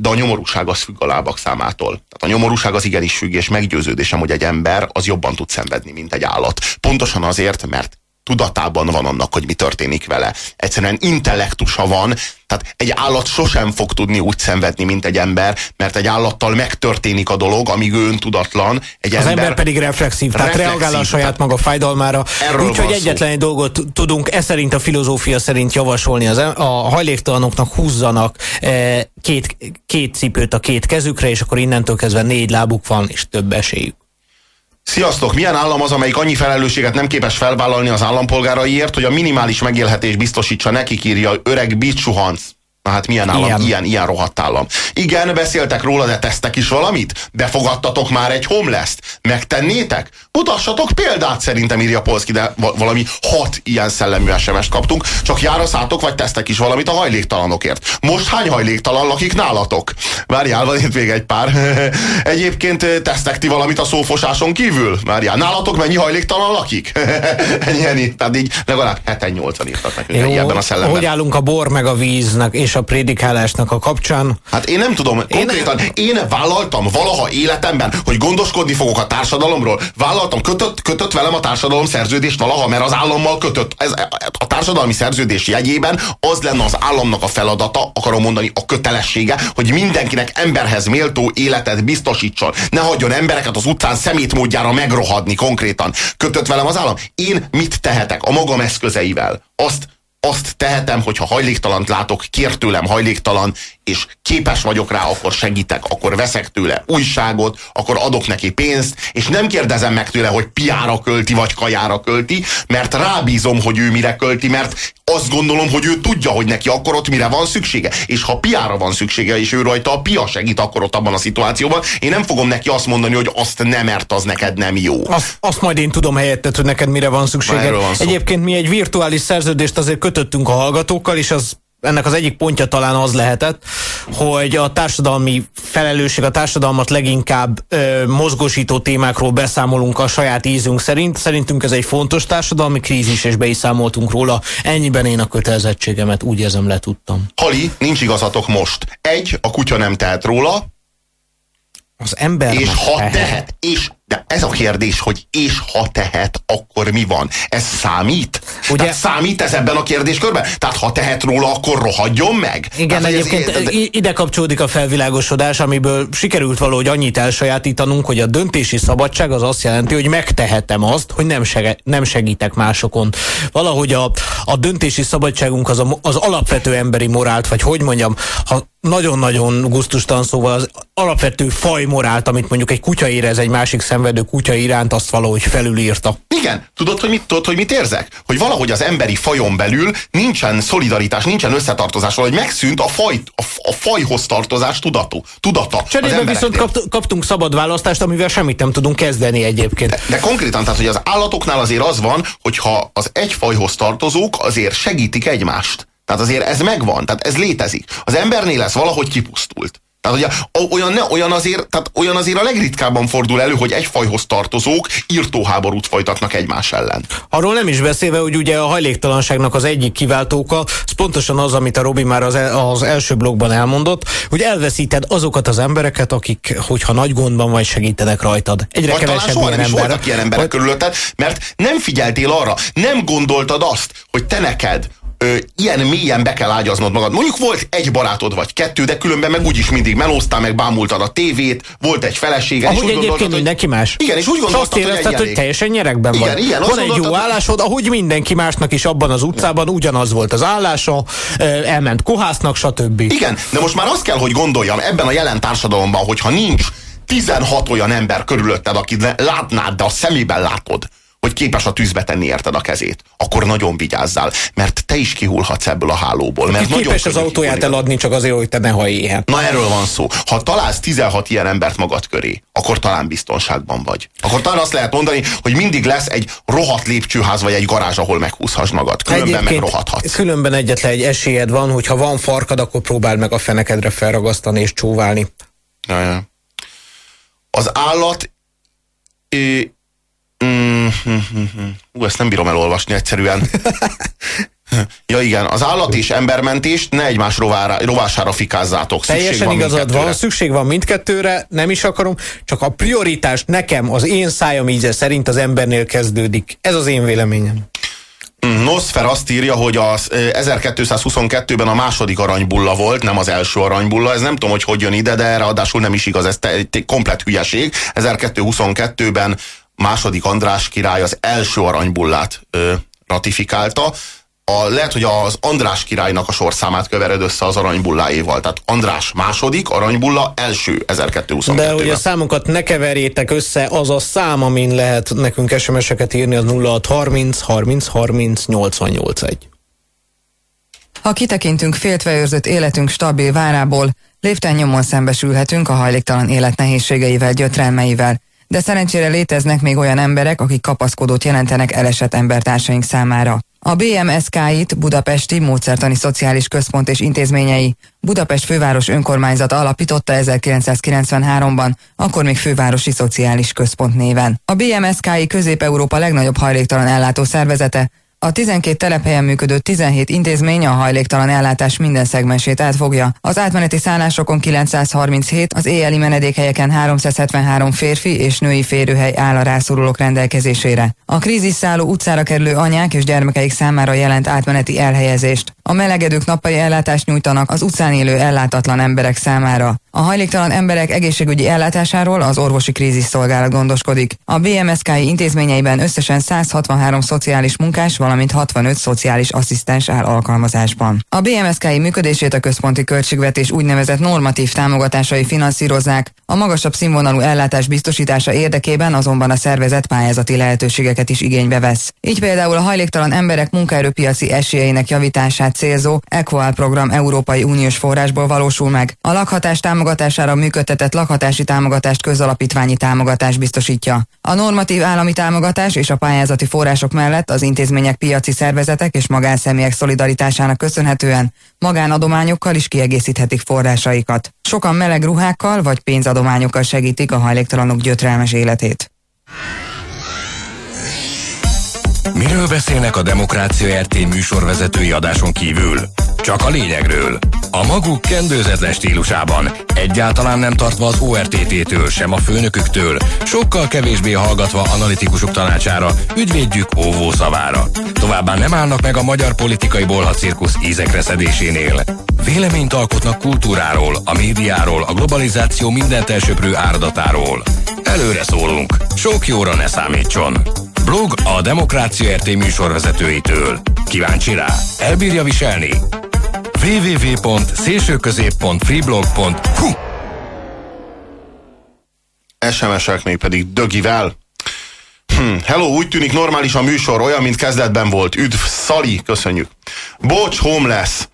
De a nyomorúság az függ a lábak számától. Tehát a nyomorúság az igenis függ, és meggyőződésem, hogy egy ember az jobban tud szenvedni, mint egy állat. Pontosan azért, mert tudatában van annak, hogy mi történik vele. Egyszerűen intellektusa van, tehát egy állat sosem fog tudni úgy szenvedni, mint egy ember, mert egy állattal megtörténik a dolog, amíg ő öntudatlan. Egy az ember, ember pedig reflexív, tehát reflexív, reagál a saját maga fájdalmára. Úgyhogy egyetlen egy dolgot tudunk e szerint a filozófia szerint javasolni, az, a hajléktalanoknak húzzanak e, két, két cipőt a két kezükre, és akkor innentől kezdve négy lábuk van, és több esélyük. Sziasztok! Milyen állam az, amelyik annyi felelősséget nem képes felvállalni az állampolgáraiért, hogy a minimális megélhetés biztosítsa nekik, írja öreg Bicsuhanc. Na hát milyen állam, ilyen, ilyen, ilyen rohadt állam. Igen, beszéltek róla, de tesztek is valamit? Befogadtatok már egy homeless-t? Megtennétek? Mutassatok példát, szerintem írja Polszki, de valami hat ilyen szellemű sms kaptunk. Csak járaszátok, vagy tesztek is valamit a hajléktalanokért. Most hány hajléktalan lakik nálatok? Várjál, van itt még egy pár. Egyébként tesztek ti valamit a szófosáson kívül? Várjál, nálatok mennyi hajléktalan lakik? ennyi, ennyi. Tehát így legalább 7-8-an írtak nekünk Jó, ebben a szellemben. Hogy állunk a bor meg a víznek és a prédikálásnak a kapcsán? Hát én nem tudom, konkrétan én, én vállaltam valaha életemben, hogy gondoskodni fogok a társadalomról. Vállaltam, kötött, kötött velem a társadalom szerződést valaha, mert az állammal kötött. Ez, a társadalmi szerződés jegyében az lenne az államnak a feladata, akarom mondani, a kötelessége, hogy mindenkinek emberhez méltó életet biztosítson. Ne hagyjon embereket az utcán szemétmódjára megrohadni konkrétan. Kötött velem az állam. Én mit tehetek a magam eszközeivel? Azt azt tehetem, hogyha hajléktalant látok, kér tőlem hajléktalan, és képes vagyok rá, akkor segítek, akkor veszek tőle újságot, akkor adok neki pénzt, és nem kérdezem meg tőle, hogy piára költi, vagy kajára költi, mert rábízom, hogy ő mire költi, mert azt gondolom, hogy ő tudja, hogy neki akkor ott mire van szüksége. És ha piára van szüksége, és ő rajta a pia segít akkor ott abban a szituációban, én nem fogom neki azt mondani, hogy azt nem, mert az neked nem jó. Azt, azt majd én tudom helyettet, hogy neked mire van szüksége. Van Egyébként mi egy virtuális szerződést azért kötöttünk a hallgatókkal, és az ennek az egyik pontja talán az lehetett, hogy a társadalmi felelősség, a társadalmat leginkább ö, mozgosító témákról beszámolunk a saját ízünk szerint. Szerintünk ez egy fontos társadalmi krízis, és be is számoltunk róla. Ennyiben én a kötelezettségemet úgy érzem letudtam. Hali, nincs igazatok most. Egy, a kutya nem tehet róla. Az ember És ha tehet. tehet, és de ez a kérdés, hogy és ha tehet, akkor mi van? Ez számít? Ugye? Tehát számít ez ebben a kérdéskörben? Tehát ha tehet róla, akkor rohadjon meg? Igen, Tehát, egyébként ez, ide kapcsolódik a felvilágosodás, amiből sikerült valahogy annyit elsajátítanunk, hogy a döntési szabadság az azt jelenti, hogy megtehetem azt, hogy nem, seg nem segítek másokon. Valahogy a, a döntési szabadságunk az, a, az alapvető emberi morált, vagy hogy mondjam, ha nagyon-nagyon gusztustan szóval az alapvető fajmorált, amit mondjuk egy kutya érez egy másik szenvedő kutya iránt, azt valahogy felülírta. Igen, tudod, hogy mit, tudod, hogy mit érzek? Hogy valahogy az emberi fajon belül nincsen szolidaritás, nincsen összetartozás, valahogy megszűnt a, faj, a, a fajhoz tartozás tudatú, tudata. Cserébe viszont kapt, kaptunk szabad választást, amivel semmit nem tudunk kezdeni egyébként. De, de konkrétan, tehát, hogy az állatoknál azért az van, hogyha az egy fajhoz tartozók azért segítik egymást. Tehát azért ez megvan, tehát ez létezik. Az embernél ez valahogy kipusztult. Tehát ugye, olyan, ne, olyan, azért, tehát olyan azért a legritkábban fordul elő, hogy egy fajhoz tartozók írtóháborút folytatnak egymás ellen. Arról nem is beszélve, hogy ugye a hajléktalanságnak az egyik kiváltóka, az pontosan az, amit a Robi már az, el, az első blogban elmondott, hogy elveszíted azokat az embereket, akik, hogyha nagy gondban vagy, segítenek rajtad. Egyre vagy kevesebb soha nem is ember. voltak ilyen emberek vagy... körülötted, mert nem figyeltél arra, nem gondoltad azt, hogy te neked ö, ilyen mélyen be kell ágyaznod magad. Mondjuk volt egy barátod vagy kettő, de különben meg úgyis mindig melóztál, meg bámultad a tévét, volt egy felesége. Ahogy és egyébként hogy, mindenki más. Igen, és úgy gondoltad, azt érezted, hogy, hogy teljesen nyerekben igen, vagy. Igen, Van egy jó állásod, ahogy mindenki másnak is abban az utcában ugyanaz volt az állása, elment kohásznak, stb. Igen, de most már azt kell, hogy gondoljam ebben a jelen társadalomban, hogyha nincs 16 olyan ember körülötted, akit látnád, de a szemében látod, hogy képes a tűzbe tenni érted a kezét, akkor nagyon vigyázzál, mert te is kihulhatsz ebből a hálóból. Mert nagyon képes az autóját eladni csak azért, hogy te ne hajj éhen. Na erről van szó. Ha találsz 16 ilyen embert magad köré, akkor talán biztonságban vagy. Akkor talán azt lehet mondani, hogy mindig lesz egy rohadt lépcsőház vagy egy garázs, ahol meghúzhass magad. Különben Egyébként meg rohadhatsz. Különben egyetlen egy esélyed van, hogy ha van farkad, akkor próbáld meg a fenekedre felragasztani és csóválni. Ja, ja. Az állat Mm, Ú, ezt nem bírom elolvasni egyszerűen. Ja igen, az állat és embermentést ne egymás rovára, rovására fikázzátok. Szükség Teljesen van igazad van, szükség van mindkettőre, nem is akarom, csak a prioritás nekem, az én szájam íze szerint az embernél kezdődik. Ez az én véleményem. Mm, Nosfer azt írja, hogy az 1222-ben a második aranybulla volt, nem az első aranybulla. Ez nem tudom, hogy hogy jön ide, de ráadásul nem is igaz, ez egy komplet hülyeség. 1222-ben második András király az első aranybullát ö, ratifikálta. A, lehet, hogy az András királynak a sorszámát kövered össze az aranybulláéval. Tehát András második, aranybulla első 1222-ben. De hogy a számokat ne keverjétek össze, az a szám, amin lehet nekünk SMS-eket írni, az 0630 30 30 88 1. Ha kitekintünk féltve őrzött életünk stabil várából, lépten nyomon szembesülhetünk a hajléktalan élet nehézségeivel, gyötrelmeivel, de szerencsére léteznek még olyan emberek, akik kapaszkodót jelentenek elesett embertársaink számára. A BMSK-it Budapesti Módszertani Szociális Központ és intézményei Budapest főváros önkormányzata alapította 1993-ban, akkor még fővárosi szociális központ néven. A BMSK-i Közép-Európa legnagyobb hajléktalan ellátó szervezete, a 12 telephelyen működő 17 intézmény a hajléktalan ellátás minden szegmensét átfogja. Az átmeneti szállásokon 937, az éjjeli menedékhelyeken 373 férfi és női férőhely áll a rászorulók rendelkezésére. A kríziszálló utcára kerülő anyák és gyermekeik számára jelent átmeneti elhelyezést. A melegedők nappali ellátást nyújtanak az utcán élő ellátatlan emberek számára. A hajléktalan emberek egészségügyi ellátásáról az orvosi krízis szolgálat gondoskodik. A BMSK intézményeiben összesen 163 szociális munkás, valamint 65 szociális asszisztens áll alkalmazásban. A BMSK működését a központi költségvetés úgynevezett normatív támogatásai finanszírozzák, a magasabb színvonalú ellátás biztosítása érdekében azonban a szervezet pályázati lehetőségeket is igénybe vesz. Így például a hajléktalan emberek munkaerőpiaci esélyeinek javítását célzó Equal program Európai Uniós forrásból valósul meg. A lakhatás támogatás támogatására működtetett lakhatási támogatást közalapítványi támogatás biztosítja. A normatív állami támogatás és a pályázati források mellett az intézmények piaci szervezetek és magánszemélyek szolidaritásának köszönhetően magánadományokkal is kiegészíthetik forrásaikat. Sokan meleg ruhákkal vagy pénzadományokkal segítik a hajléktalanok gyötrelmes életét. Miről beszélnek a Demokrácia RT műsorvezetői adáson kívül? Csak a lényegről. A maguk kendőzetlen stílusában, egyáltalán nem tartva az ORTT-től, sem a főnöküktől, sokkal kevésbé hallgatva analitikusok tanácsára, ügyvédjük óvó szavára. Továbbá nem állnak meg a magyar politikai bolhacirkusz ízekre szedésénél. Véleményt alkotnak kultúráról, a médiáról, a globalizáció mindent elsöprő áradatáról. Előre szólunk, sok jóra ne számítson. Blog a Demokrácia RT műsorvezetőitől. Kíváncsi rá? Elbírja viselni? www.szélsőközép.freeblog.hu SMS-ek még pedig dögivel. Hm, hello, úgy tűnik normális a műsor, olyan, mint kezdetben volt. Üdv, Szali, köszönjük. Bocs, homeless.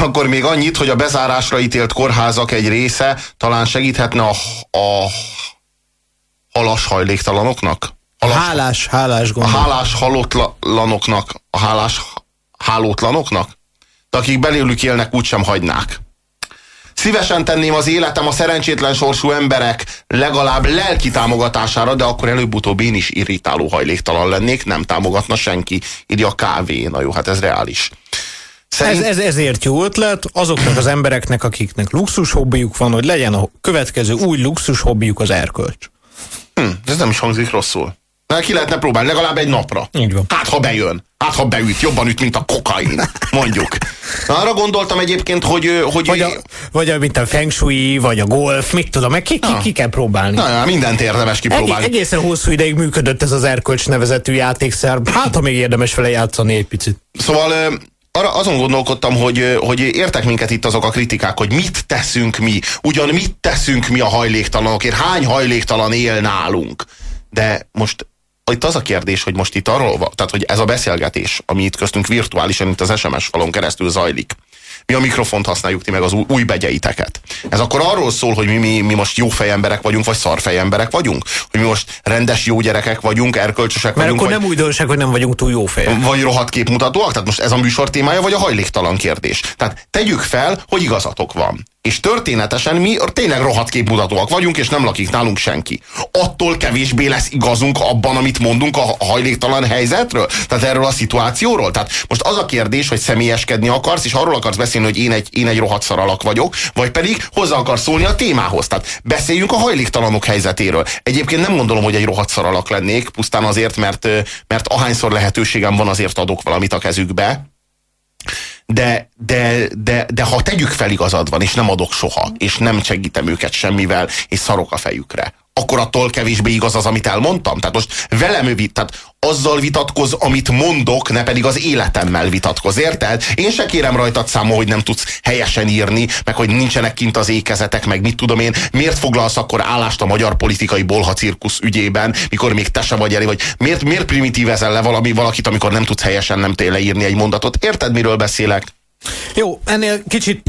Akkor még annyit, hogy a bezárásra ítélt kórházak egy része talán segíthetne a, a halas hajléktalanoknak? Halas, hálás, hálás gondolom. A hálás halotlanoknak, a hálás hálótlanoknak? De akik belőlük élnek, úgysem hagynák. Szívesen tenném az életem a szerencsétlen sorsú emberek legalább lelki támogatására, de akkor előbb-utóbb én is irritáló hajléktalan lennék, nem támogatna senki. Írja a kávé. Na jó, hát ez reális. Szerint... Ez, ez ezért jó ötlet azoknak az embereknek, akiknek luxus hobbiuk van, hogy legyen a következő új luxus hobbiuk az erkölcs. Hm, ez nem is hangzik rosszul. Na, ki lehetne próbálni, legalább egy napra. Így van. Hát, ha bejön. Hát, ha beüt, jobban üt, mint a kokain, mondjuk. Na, arra gondoltam egyébként, hogy... hogy vagy, a, vagy a, mint a feng shui, vagy a golf, mit tudom, meg ki, ki, ki kell próbálni. Na, na, mindent érdemes kipróbálni. Egész, egészen hosszú ideig működött ez az erkölcs nevezetű játékszer. Hát, ha még érdemes vele játszani egy picit. Szóval arra azon gondolkodtam, hogy, hogy értek minket itt azok a kritikák, hogy mit teszünk mi, ugyan mit teszünk mi a hajléktalanokért, hány hajléktalan él nálunk. De most itt az a kérdés, hogy most itt arról, tehát hogy ez a beszélgetés, ami itt köztünk virtuálisan, itt az SMS falon keresztül zajlik, mi a mikrofont használjuk ti meg az új, új begyeiteket. Ez akkor arról szól, hogy mi, mi, mi most jó fejemberek vagyunk, vagy szarfejemberek vagyunk? Hogy mi most rendes jó gyerekek vagyunk, erkölcsösek Mert vagyunk? akkor vagy, nem újdonság, hogy nem vagyunk túl jó fejek. Vagy rohadt képmutatóak? Tehát most ez a műsor témája, vagy a hajléktalan kérdés? Tehát tegyük fel, hogy igazatok van és történetesen mi tényleg rohadt képmutatóak vagyunk, és nem lakik nálunk senki. Attól kevésbé lesz igazunk abban, amit mondunk a hajléktalan helyzetről? Tehát erről a szituációról? Tehát most az a kérdés, hogy személyeskedni akarsz, és arról akarsz beszélni, hogy én egy, én egy rohadt szaralak vagyok, vagy pedig hozzá akarsz szólni a témához. Tehát beszéljünk a hajléktalanok helyzetéről. Egyébként nem gondolom, hogy egy rohadt szaralak lennék, pusztán azért, mert, mert ahányszor lehetőségem van, azért adok valamit a kezükbe de, de, de, de ha tegyük fel igazad van, és nem adok soha, és nem segítem őket semmivel, és szarok a fejükre, akkor attól kevésbé igaz az, amit elmondtam. Tehát most velem vit, tehát azzal vitatkoz, amit mondok, ne pedig az életemmel vitatkoz, érted? Én se kérem rajtad számol, hogy nem tudsz helyesen írni, meg hogy nincsenek kint az ékezetek, meg mit tudom én. Miért foglalsz akkor állást a magyar politikai bolha cirkusz ügyében, mikor még te se vagy elé, vagy miért, miért primitívezel le valami, valakit, amikor nem tudsz helyesen nem tényleg írni egy mondatot? Érted, miről beszélek? Jó, ennél kicsit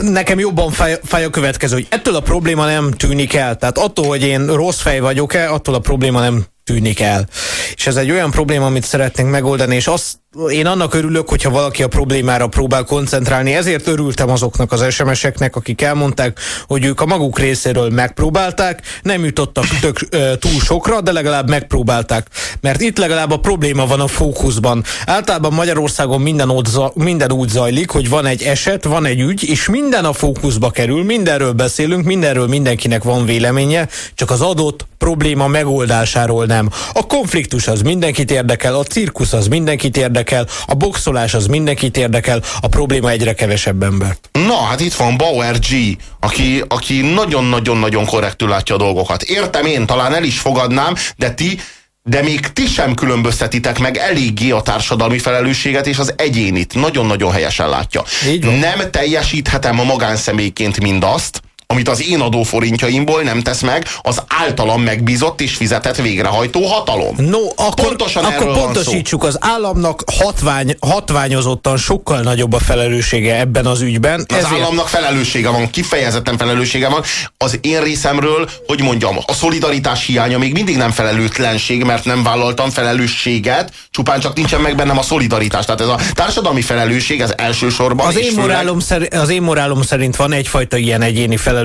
nekem jobban fáj, fáj a következő, hogy ettől a probléma nem tűnik el. Tehát attól, hogy én rossz fej vagyok-e, attól a probléma nem tűnik el. És ez egy olyan probléma, amit szeretnénk megoldani, és azt én annak örülök, hogyha valaki a problémára próbál koncentrálni, ezért örültem azoknak az SMS-eknek, akik elmondták, hogy ők a maguk részéről megpróbálták, nem jutottak tök, ö, túl sokra, de legalább megpróbálták. Mert itt legalább a probléma van a fókuszban. Általában Magyarországon minden, ott, minden úgy zajlik, hogy van egy eset, van egy ügy, és minden a fókuszba kerül, mindenről beszélünk, mindenről mindenkinek van véleménye, csak az adott probléma megoldásáról nem. A konfliktus az mindenkit érdekel, a cirkusz az mindenkit érdekel, a boxolás az mindenkit érdekel, a probléma egyre kevesebb embert. Na, hát itt van Bauer G, aki, aki nagyon-nagyon-nagyon korrektül látja a dolgokat. Értem én, talán el is fogadnám, de ti de még ti sem különböztetitek meg eléggé a társadalmi felelősséget és az egyénit. Nagyon-nagyon helyesen látja. Nem teljesíthetem a magánszemélyként mindazt, amit az én adóforintjaimból nem tesz meg az általam megbízott és fizetett végrehajtó hatalom. No, akkor, Pontosan akkor pontosítsuk, az államnak hatvány, hatványozottan sokkal nagyobb a felelőssége ebben az ügyben. Az Ezért... államnak felelőssége van, kifejezetten felelőssége van. Az én részemről, hogy mondjam, a szolidaritás hiánya még mindig nem felelőtlenség, mert nem vállaltam felelősséget, csupán csak nincsen meg bennem a szolidaritás. Tehát ez a társadalmi felelősség, ez elsősorban. Az, én, főleg... morálom szerint, az én morálom szerint van egyfajta ilyen egyéni felelősség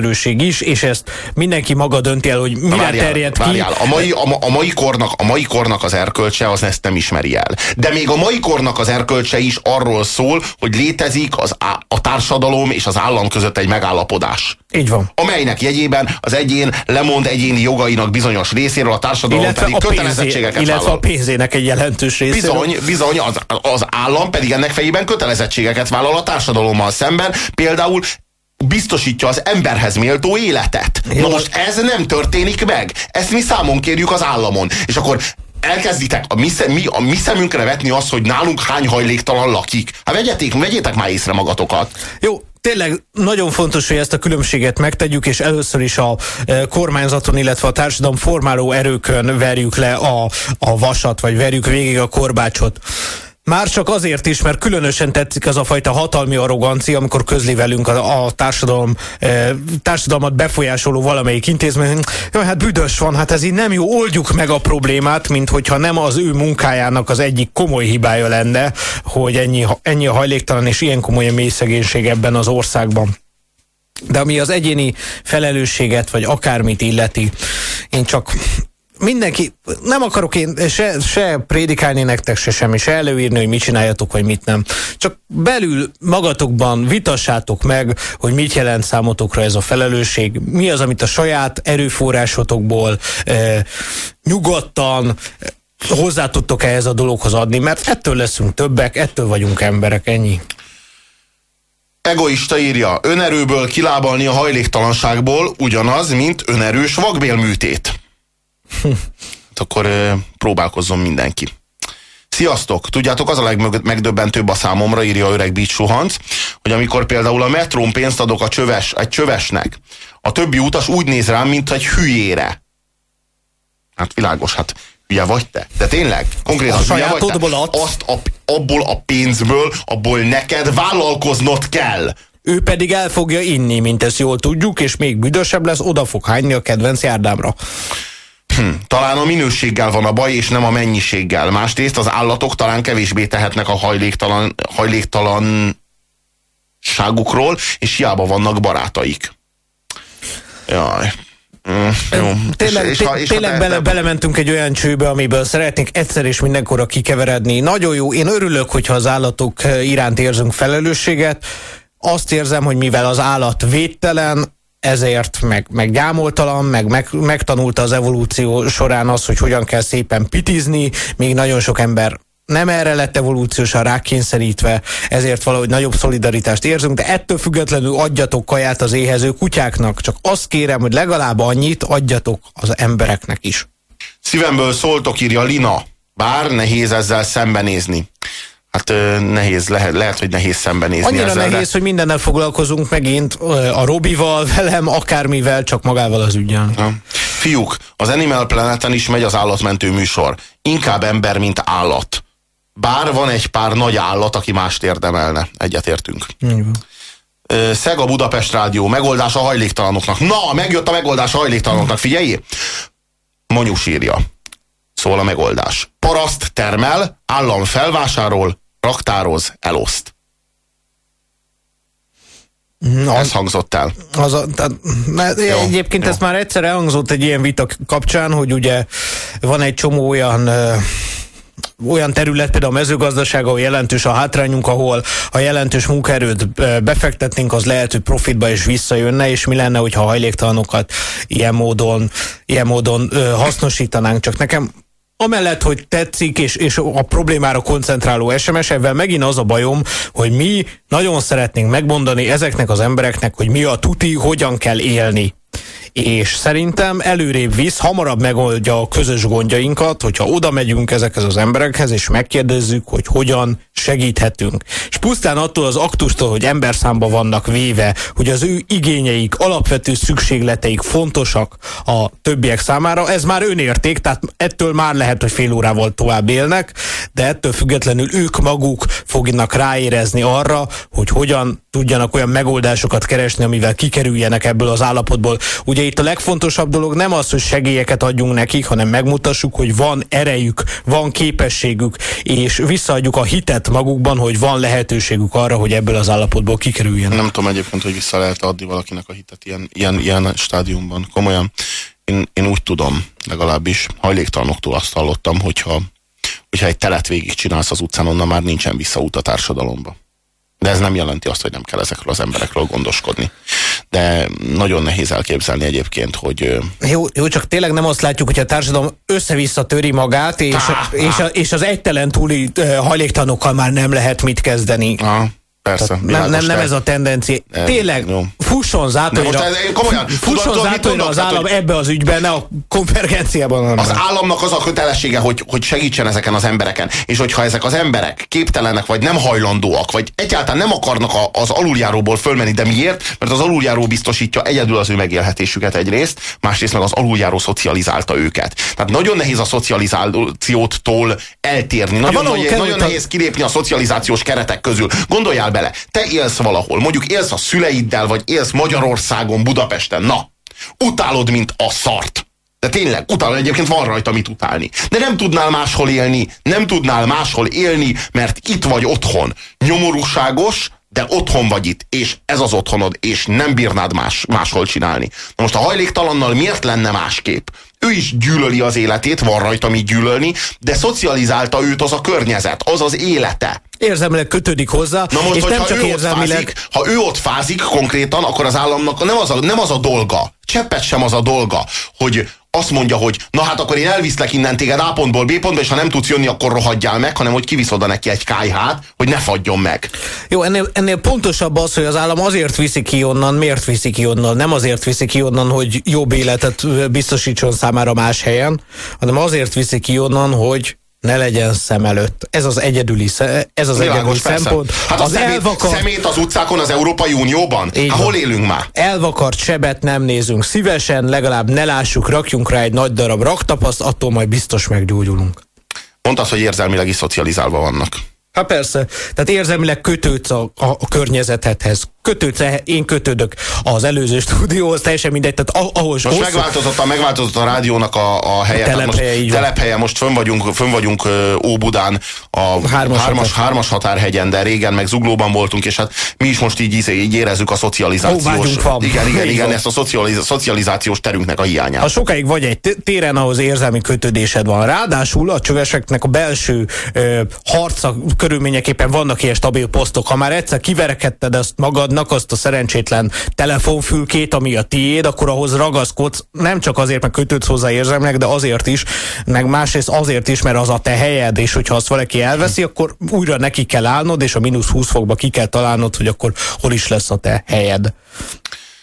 is, és ezt mindenki maga dönti el, hogy mire várjál, terjed várjál. ki. A mai, a, a, mai kornak, a mai kornak az erkölcse az ezt nem ismeri el. De még a mai kornak az erkölcse is arról szól, hogy létezik az, a társadalom és az állam között egy megállapodás. Így van. Amelynek jegyében az egyén lemond egyéni jogainak bizonyos részéről, a társadalom illetve pedig a kötelezettségeket pénzé, Illetve vállal. a pénzének egy jelentős részéről. Bizony, bizony az, az állam pedig ennek fejében kötelezettségeket vállal a társadalommal szemben. Például biztosítja az emberhez méltó életet. Jó. Na most ez nem történik meg. Ezt mi számon kérjük az államon. És akkor elkezditek a mi, mi, a mi szemünkre vetni azt, hogy nálunk hány hajléktalan lakik. Hát vegyetek, vegyétek már észre magatokat. Jó, tényleg nagyon fontos, hogy ezt a különbséget megtegyük, és először is a e, kormányzaton, illetve a társadalom formáló erőkön verjük le a, a vasat, vagy verjük végig a korbácsot. Már csak azért is, mert különösen tetszik ez a fajta hatalmi arrogancia, amikor közli velünk a, a társadalom, e, társadalmat befolyásoló valamelyik intézmény. Jó, hát büdös van, hát ez így nem jó, oldjuk meg a problémát, mint hogyha nem az ő munkájának az egyik komoly hibája lenne, hogy ennyi, ennyi a hajléktalan és ilyen komoly a mély szegénység ebben az országban. De ami az egyéni felelősséget, vagy akármit illeti, én csak mindenki, nem akarok én se, se prédikálni nektek, se semmi, se előírni, hogy mit csináljatok, vagy mit nem. Csak belül magatokban vitassátok meg, hogy mit jelent számotokra ez a felelősség, mi az, amit a saját erőforrásotokból eh, nyugodtan, hozzá tudtok ehhez a dologhoz adni, mert ettől leszünk többek, ettől vagyunk emberek, ennyi. Egoista írja, önerőből kilábalni a hajléktalanságból ugyanaz, mint önerős vakbélműtét. Hát akkor próbálkozzon mindenki. Sziasztok! Tudjátok, az a legmegdöbbentőbb a számomra, írja öreg Beach Suhanc, hogy amikor például a metrón pénzt adok a csöves, egy csövesnek, a többi utas úgy néz rám, mint egy hülyére. Hát világos, hát hülye vagy te? De tényleg? Konkrétan a hülye vagy te? Azt a, abból a pénzből, abból neked vállalkoznod kell. Ő pedig el fogja inni, mint ezt jól tudjuk, és még büdösebb lesz, oda fog hányni a kedvenc járdámra. Hm, talán a minőséggel van a baj, és nem a mennyiséggel. Másrészt az állatok talán kevésbé tehetnek a hajléktalan, hajléktalan ságukról, és hiába vannak barátaik. Jaj. Mm, jó. Tényleg, és, és, és tényleg bele, belementünk egy olyan csőbe, amiből szeretnénk egyszer és mindenkorra kikeveredni. Nagyon jó, én örülök, hogyha az állatok iránt érzünk felelősséget. Azt érzem, hogy mivel az állat védtelen, ezért meg, meg gyámoltalan, meg, meg megtanulta az evolúció során az, hogy hogyan kell szépen pitizni, még nagyon sok ember nem erre lett evolúciósan rákényszerítve, ezért valahogy nagyobb szolidaritást érzünk, de ettől függetlenül adjatok kaját az éhező kutyáknak. Csak azt kérem, hogy legalább annyit adjatok az embereknek is. Szívemből szóltok, írja Lina, bár nehéz ezzel szembenézni. Hát nehéz, lehet, lehet, hogy nehéz szembenézni Annyira ezzel, nehéz, de... hogy mindennel foglalkozunk megint, a Robival, velem, akármivel, csak magával az ügyen. Ja. Fiúk, az Animal Planeten is megy az állatmentő műsor. Inkább ember, mint állat. Bár van egy pár nagy állat, aki mást érdemelne. Egyetértünk. Szeg a Budapest Rádió, megoldás a hajléktalanoknak. Na, megjött a megoldás a hajléktalanoknak, figyelj! Monyus írja. Szól a megoldás. Paraszt termel, állam felvásárol, raktároz, eloszt. Na, ez hangzott el. Az a, tehát, mert jó, egyébként jó. ez már egyszer elhangzott egy ilyen vita kapcsán, hogy ugye van egy csomó olyan ö, olyan terület, például a mezőgazdaság, ahol jelentős a hátrányunk, ahol a jelentős munkaerőt befektetnénk, az lehet, hogy profitba is visszajönne, és mi lenne, hogyha hajléktalanokat ilyen módon, ilyen módon ö, hasznosítanánk. Csak nekem amellett, hogy tetszik, és, és a problémára koncentráló SMS, ebben megint az a bajom, hogy mi nagyon szeretnénk megmondani ezeknek az embereknek, hogy mi a tuti, hogyan kell élni. És szerintem előrébb visz, hamarabb megoldja a közös gondjainkat, hogyha oda megyünk ezekhez az emberekhez, és megkérdezzük, hogy hogyan segíthetünk. És pusztán attól az aktustól, hogy emberszámba vannak véve, hogy az ő igényeik, alapvető szükségleteik fontosak a többiek számára, ez már önérték, tehát ettől már lehet, hogy fél órával tovább élnek, de ettől függetlenül ők maguk fognak ráérezni arra, hogy hogyan tudjanak olyan megoldásokat keresni, amivel kikerüljenek ebből az állapotból. Ugye itt a legfontosabb dolog nem az, hogy segélyeket adjunk nekik, hanem megmutassuk, hogy van erejük, van képességük, és visszaadjuk a hitet magukban, hogy van lehetőségük arra, hogy ebből az állapotból kikerüljenek. Nem tudom egyébként, hogy vissza lehet adni valakinek a hitet ilyen, ilyen, ilyen stádiumban. Komolyan. Én, én úgy tudom, legalábbis hajléktalanoktól azt hallottam, hogyha, hogyha egy telet végig csinálsz az utcán, onnan már nincsen visszaút a társadalomba. De ez nem jelenti azt, hogy nem kell ezekről az emberekről gondoskodni. De nagyon nehéz elképzelni egyébként, hogy... Jó, jó csak tényleg nem azt látjuk, hogy a társadalom össze-vissza töri magát, és, ah, és, a, és az egytelen túli hajléktanokkal már nem lehet mit kezdeni. Ah. Persze. Nem, nem, nem ez a tendencia. Tényleg, jó. fusson zátonyra, komolyan, fusson zátonyra az állam hogy ebbe az ügyben, ne a konvergenciában. Az államnak az a kötelessége, hogy, hogy segítsen ezeken az embereken. És hogyha ezek az emberek képtelenek, vagy nem hajlandóak, vagy egyáltalán nem akarnak az aluljáróból fölmenni, de miért? Mert az aluljáró biztosítja egyedül az ő megélhetésüket egyrészt, másrészt meg az aluljáró szocializálta őket. Tehát nagyon nehéz a szocializációtól eltérni. Nagyon, nagyon, nagyon nehéz kilépni a szocializációs keretek közül. Gondoljál bele. Te élsz valahol, mondjuk élsz a szüleiddel, vagy élsz Magyarországon, Budapesten, na, utálod, mint a szart. De tényleg, utálod, egyébként van rajta mit utálni. De nem tudnál máshol élni, nem tudnál máshol élni, mert itt vagy otthon. Nyomorúságos, de otthon vagy itt, és ez az otthonod, és nem bírnád más, máshol csinálni. Na most a hajléktalannal miért lenne másképp? Ő is gyűlöli az életét, van rajta mit gyűlölni, de szocializálta őt az a környezet, az az élete. Érzelmileg kötődik hozzá, Na most, és nem csak érzelmileg. Fázik, ha ő ott fázik konkrétan, akkor az államnak nem az a, nem az a dolga, cseppet sem az a dolga, hogy azt mondja, hogy na hát akkor én elviszlek innen téged A pontból B pontba, és ha nem tudsz jönni, akkor rohadjál meg, hanem hogy kivisz oda neki egy kájhát, hogy ne fagyjon meg. Jó, ennél, ennél pontosabb az, hogy az állam azért viszi ki onnan, miért viszi ki onnan, nem azért viszi ki onnan, hogy jobb életet biztosítson számára más helyen, hanem azért viszi ki onnan, hogy ne legyen szem előtt. Ez az egyedüli, ez az Világos, egyedüli persze. szempont. Hát az a szemét, elvakart... szemét az utcákon az Európai Unióban? Hát hol élünk már? Elvakart sebet nem nézünk szívesen, legalább ne lássuk, rakjunk rá egy nagy darab raktapaszt, attól majd biztos meggyógyulunk. Mondtad, hogy érzelmileg is szocializálva vannak. Hát persze, tehát érzelmileg kötődsz a, a, a környezetedhez, kötődsz, én kötődök az előző stúdióhoz, teljesen mindegy, tehát ahol Most hosszú... megváltozott, a, megváltozott a rádiónak a, a helye, telephelye, most, telephelye, most fönn vagyunk, fönn vagyunk Óbudán, a hármas, hármas, határ. hármas határhegyen, de régen meg Zuglóban voltunk, és hát mi is most így, így érezzük a szocializációs... Ó, van. Igen, igen, igen, ezt a szocializ, szocializációs terünknek a hiányát. Ha sokáig vagy egy téren, ahhoz érzelmi kötődésed van. Ráadásul a csöveseknek a belső ö, harca körülményeképpen vannak ilyen stabil posztok. Ha már egyszer kiverekedted ezt magad, adnak azt a szerencsétlen telefonfülkét, ami a tiéd, akkor ahhoz ragaszkodsz, nem csak azért, mert kötődsz hozzá érzelmek, de azért is, meg másrészt azért is, mert az a te helyed, és hogyha azt valaki elveszi, akkor újra neki kell állnod, és a mínusz 20 fokba ki kell találnod, hogy akkor hol is lesz a te helyed,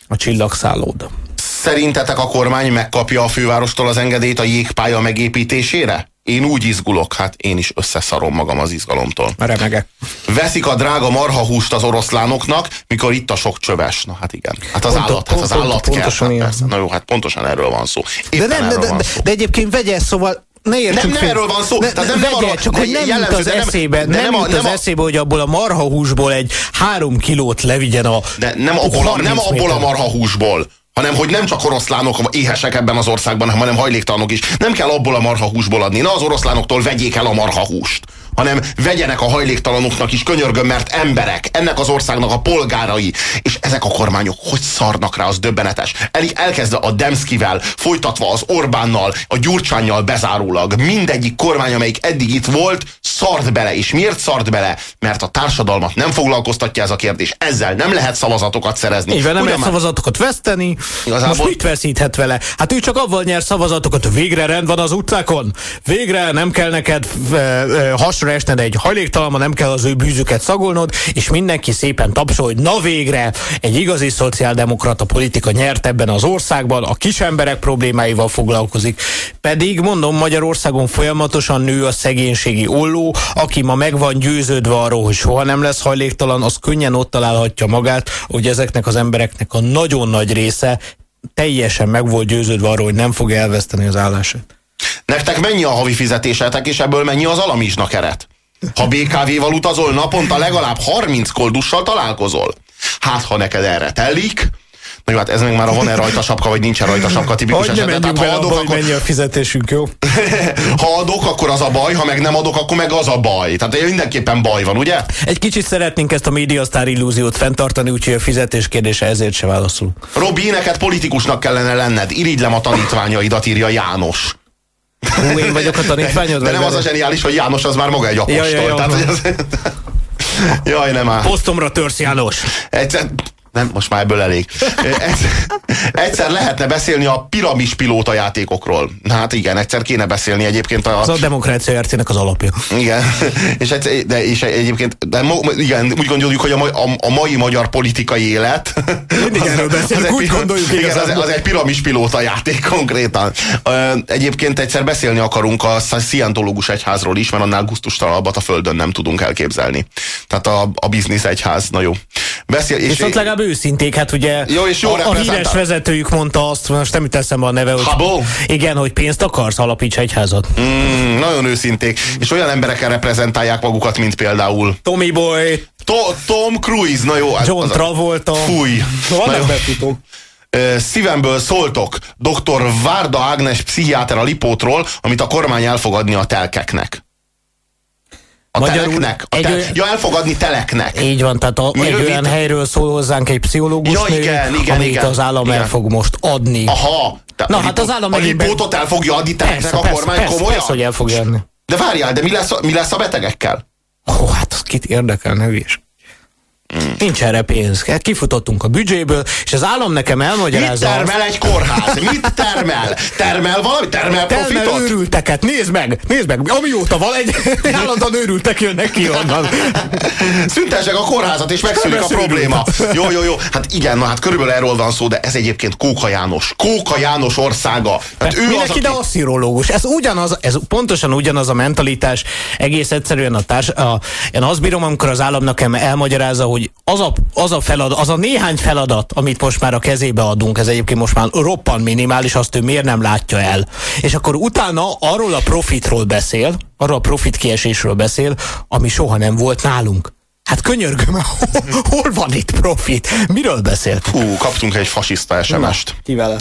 a csillagszállód. Szerintetek a kormány megkapja a fővárostól az engedélyt a jégpálya megépítésére? Én úgy izgulok, hát én is összeszarom magam az izgalomtól. Remegek. Veszik a drága marhahúst az oroszlánoknak, mikor itt a sok csöves. Na hát igen. Hát az Pont, állat, hát az állat kell. Hát persze. Na jó, hát pontosan erről van szó. de, nem, de, de, de, de egyébként vegye, szóval ne értsük nem, nem erről van szó. Ne, Tehát nem, nem arra, csak hogy nem jut az eszébe, nem, nem, nem az eszébe, hogy abból a marhahúsból egy három kilót levigyen a De nem abból, a, nem abból a marhahúsból, hanem hogy nem csak oroszlánok éhesek ebben az országban, hanem hajléktalanok is. Nem kell abból a marhahúsból adni. Na az oroszlánoktól vegyék el a marhahúst hanem vegyenek a hajléktalanoknak is könyörgöm, mert emberek, ennek az országnak a polgárai, és ezek a kormányok hogy szarnak rá, az döbbenetes. El, elkezdve a Demszkivel, folytatva az Orbánnal, a Gyurcsányjal bezárólag, mindegyik kormány, amelyik eddig itt volt, szart bele. És miért szart bele? Mert a társadalmat nem foglalkoztatja ez a kérdés. Ezzel nem lehet szavazatokat szerezni. Így van, nem Ugyan lehet már- szavazatokat veszteni. Igazából- Most mit veszíthet vele? Hát ő csak avval nyer szavazatokat, végre rend van az utcákon. Végre nem kell neked e, e, hasra esned egy hajléktalanba, nem kell az ő bűzüket szagolnod, és mindenki szépen tapsol, hogy na végre egy igazi szociáldemokrata politika nyert ebben az országban, a kis emberek problémáival foglalkozik. Pedig mondom, Magyarországon folyamatosan nő a szegénységi olló, aki ma meg van győződve arról, hogy soha nem lesz hajléktalan, az könnyen ott találhatja magát, hogy ezeknek az embereknek a nagyon nagy része teljesen meg volt győződve arról, hogy nem fog elveszteni az állását. Nektek mennyi a havi fizetésetek, és ebből mennyi az alamizsna keret? Ha BKV-val utazol naponta legalább 30 koldussal találkozol. Hát, ha neked erre telik, na jó, hát ez meg már a van-e rajta sapka, vagy nincs-e rajta sapka tipikus Hogy eset. Tehát, ha adok, abba, akkor, mennyi a fizetésünk, jó? ha adok, akkor az a baj, ha meg nem adok, akkor meg az a baj. Tehát mindenképpen baj van, ugye? Egy kicsit szeretnénk ezt a médiasztár illúziót fenntartani, úgyhogy a fizetés kérdése ezért se válaszol. Robi, neked politikusnak kellene lenned. Irigylem a tanítványaidat, írja János. Hú, én vagyok a tanítványod? De nem az a zseniális, hogy János az már maga egy apostol. Ja, ja, ja. Tehát, hogy az... Jaj, nem áll. Posztomra törsz, János. Egyszer, nem, most már ebből elég. Egyszer, lehetne beszélni a piramis pilóta játékokról. Hát igen, egyszer kéne beszélni egyébként a... Az a demokrácia értének az alapja. Igen, és, egyszer, de, és egyébként, de igen, úgy gondoljuk, hogy a, a, a mai magyar politikai élet... Mindig erről beszélünk, egy úgy gondoljuk igen, az, az egy piramis pilóta játék konkrétan. Egyébként egyszer beszélni akarunk a szientológus egyházról is, mert annál gusztustalanabbat a földön nem tudunk elképzelni. Tehát a, a biznisz egyház, na jó. Beszél, és, Viszont legalább őszinték, hát ugye Jó, és jó a, a híres vezetőjük mondta azt, most nem jut eszembe a neve, hogy Habó? igen, hogy pénzt akarsz, alapíts egyházat. Mm, nagyon őszinték, és olyan emberekkel reprezentálják magukat, mint például Tommy Boy, To- Tom Cruise, na jó. az- John az- Travolta. Fúj. Vannak befutók. Ö, Szívemből szóltok dr. Várda Ágnes pszichiáter a lipótról, amit a kormány elfogadni a telkeknek. A Magyarul teleknek? A te- Ja, elfogadni teleknek. Így van, tehát a, egy Rövid- olyan helyről szól hozzánk egy pszichológus Ja, nő, igen, igen, amit igen. az állam Igen. el fog most adni. Aha. Te Na, a hát az állam A lipótot el fogja adni teleknek persze, a persze, kormány persze, komolyan? persze, hogy el fogja adni. De várjál, de mi lesz, mi lesz a betegekkel? Ó, hát az kit érdekel, ne hülyes. Mm. Nincs erre pénz. Hát kifutottunk a büdzséből, és az állam nekem Mit elmagyarázza azt, termel egy kórház? Mit termel? Termel valami? Termel Termel profitot? őrülteket, nézd meg, nézd meg, amióta van egy állandóan őrültek jönnek ki onnan. Szüntessek a kórházat, és megszűnik a probléma. Jó, jó, jó. Hát igen, na hát körülbelül erről van szó, de ez egyébként Kóka János. Kóka János országa. Hát ő az, Mindenki, aki... de asszirológus. Ez ugyanaz, ez pontosan ugyanaz a mentalitás. Egész egyszerűen a társ, a, én azt bírom, amikor az állam nekem elmagyarázza, hogy az a, az a feladat, az a néhány feladat, amit most már a kezébe adunk, ez egyébként most már roppan minimális, azt ő miért nem látja el. És akkor utána arról a profitról beszél, arról a profit kiesésről beszél, ami soha nem volt nálunk. Hát könyörgöm, hol, hol van itt profit? Miről beszélt? Hú, kaptunk egy fasiszta SMS-t. Vele?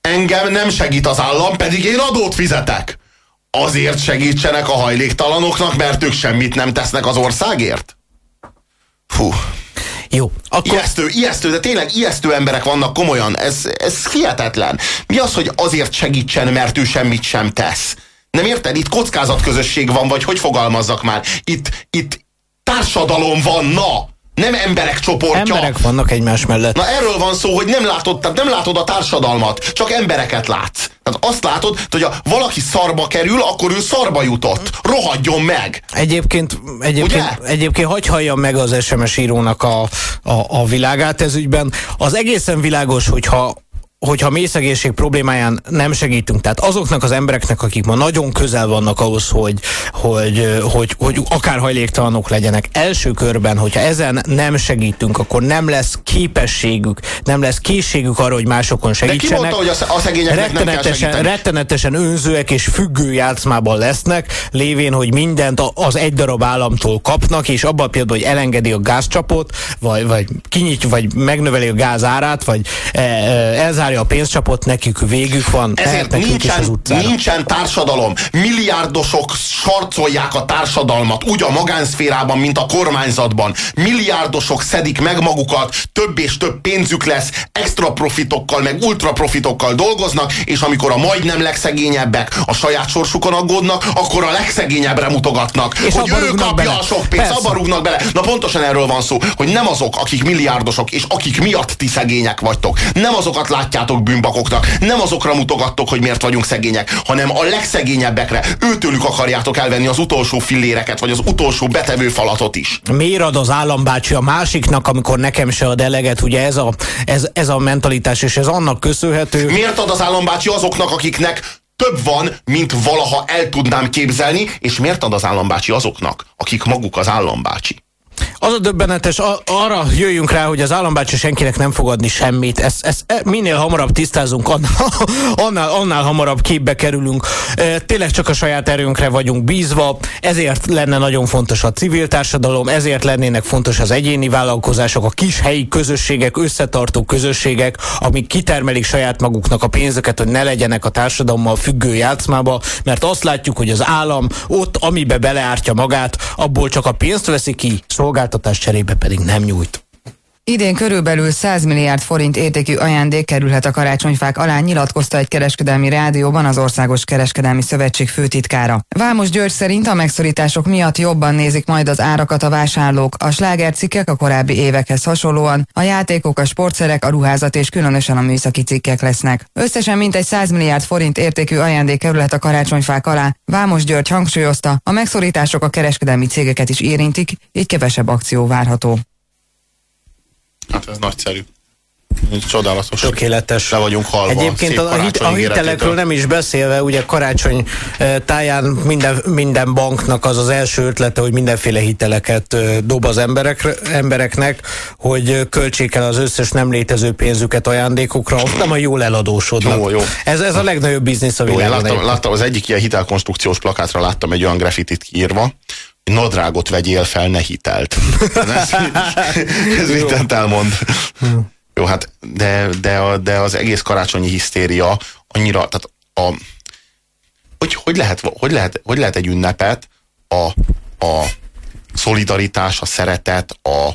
Engem nem segít az állam, pedig én adót fizetek. Azért segítsenek a hajléktalanoknak, mert ők semmit nem tesznek az országért? Fú, Jó, akkor ijesztő, ijesztő, de tényleg ijesztő emberek vannak komolyan. Ez, ez hihetetlen. Mi az, hogy azért segítsen, mert ő semmit sem tesz? Nem érted? Itt kockázatközösség van, vagy hogy fogalmazzak már? Itt, itt társadalom van, na! Nem emberek csoportja. emberek vannak egymás mellett. Na erről van szó, hogy nem látod, tehát nem látod a társadalmat, csak embereket látsz. Tehát azt látod, hogy ha valaki szarba kerül, akkor ő szarba jutott. Rohadjon meg! Egyébként, egyébként, Ugye? egyébként hagy halljam meg az SMS írónak a, a, a világát ez ügyben. Az egészen világos, hogyha hogyha mészegészség problémáján nem segítünk, tehát azoknak az embereknek, akik ma nagyon közel vannak ahhoz, hogy, hogy, hogy, hogy akár hajléktalanok legyenek, első körben, hogyha ezen nem segítünk, akkor nem lesz képességük, nem lesz készségük arra, hogy másokon De ki segítsenek. mondta, hogy a, sz- a szegényeknek nem kell rettenetesen, rettenetesen önzőek és függő játszmában lesznek, lévén, hogy mindent az egy darab államtól kapnak, és abban a pillanatban, hogy elengedi a gázcsapot, vagy, vagy kinyit, vagy megnöveli a gáz árát, vagy e, e, kizárja a pénzcsapot, nekik végük van, ezért nincsen, nincsen társadalom. Milliárdosok sarcolják a társadalmat, úgy a magánszférában, mint a kormányzatban. Milliárdosok szedik meg magukat, több és több pénzük lesz, extra profitokkal, meg ultra profitokkal dolgoznak, és amikor a majdnem legszegényebbek a saját sorsukon aggódnak, akkor a legszegényebbre mutogatnak. És hogy ő kapja bele. a sok pénzt, abba rúgnak bele. Na pontosan erről van szó, hogy nem azok, akik milliárdosok, és akik miatt ti szegények vagytok. Nem azokat látjátok bűnbakoknak, nem azokra mutogattok, hogy miért vagyunk szegények, hanem a legszegényebbekre. Őtőlük akarjátok elvenni az utolsó filléreket, vagy az utolsó betevő falatot is. Miért ad az állambácsi a másiknak, amikor nekem se ad eleget? Ugye ez a, ez, ez a mentalitás, és ez annak köszönhető. Miért ad az állambácsi azoknak, akiknek több van, mint valaha el tudnám képzelni, és miért ad az állambácsi azoknak, akik maguk az állambácsi? Az a döbbenetes, arra jöjjünk rá, hogy az állambácsi senkinek nem fog adni semmit. Ezt, ezt e, minél hamarabb tisztázunk, annál, annál, annál hamarabb képbe kerülünk. E, tényleg csak a saját erőnkre vagyunk bízva, ezért lenne nagyon fontos a civil társadalom, ezért lennének fontos az egyéni vállalkozások, a kis helyi közösségek, összetartó közösségek, amik kitermelik saját maguknak a pénzeket, hogy ne legyenek a társadalommal függő játszmába, mert azt látjuk, hogy az állam ott, amibe beleártja magát, abból csak a pénzt veszi ki, szolgáltatás cserébe pedig nem nyújt. Idén körülbelül 100 milliárd forint értékű ajándék kerülhet a karácsonyfák alá, nyilatkozta egy kereskedelmi rádióban az Országos Kereskedelmi Szövetség főtitkára. Vámos György szerint a megszorítások miatt jobban nézik majd az árakat a vásárlók, a slágercikkek a korábbi évekhez hasonlóan, a játékok, a sportszerek, a ruházat és különösen a műszaki cikkek lesznek. Összesen mintegy 100 milliárd forint értékű ajándék kerülhet a karácsonyfák alá. Vámos György hangsúlyozta, a megszorítások a kereskedelmi cégeket is érintik, így kevesebb akció várható. Hát ez nagyszerű. Csodálatos. Tökéletes. Le vagyunk halva. Egyébként a, hit, a hitelekről nem is beszélve, ugye karácsony eh, táján minden, minden banknak az az első ötlete, hogy mindenféle hiteleket eh, dob az emberek, embereknek, hogy költsék el az összes nem létező pénzüket ajándékokra, ott nem a jól eladósodnak. Jó, jó. Ez, ez a legnagyobb biznisz a világon. Láttam, láttam, az egyik ilyen hitelkonstrukciós plakátra láttam egy olyan grafitit írva, nadrágot vegyél fel, ne hitelt. ez, ez mindent elmond. Jó, hát de, de, de az egész karácsonyi hisztéria annyira, tehát a, hogy, hogy, lehet, hogy, lehet, hogy lehet egy ünnepet a, a szolidaritás, a szeretet, a,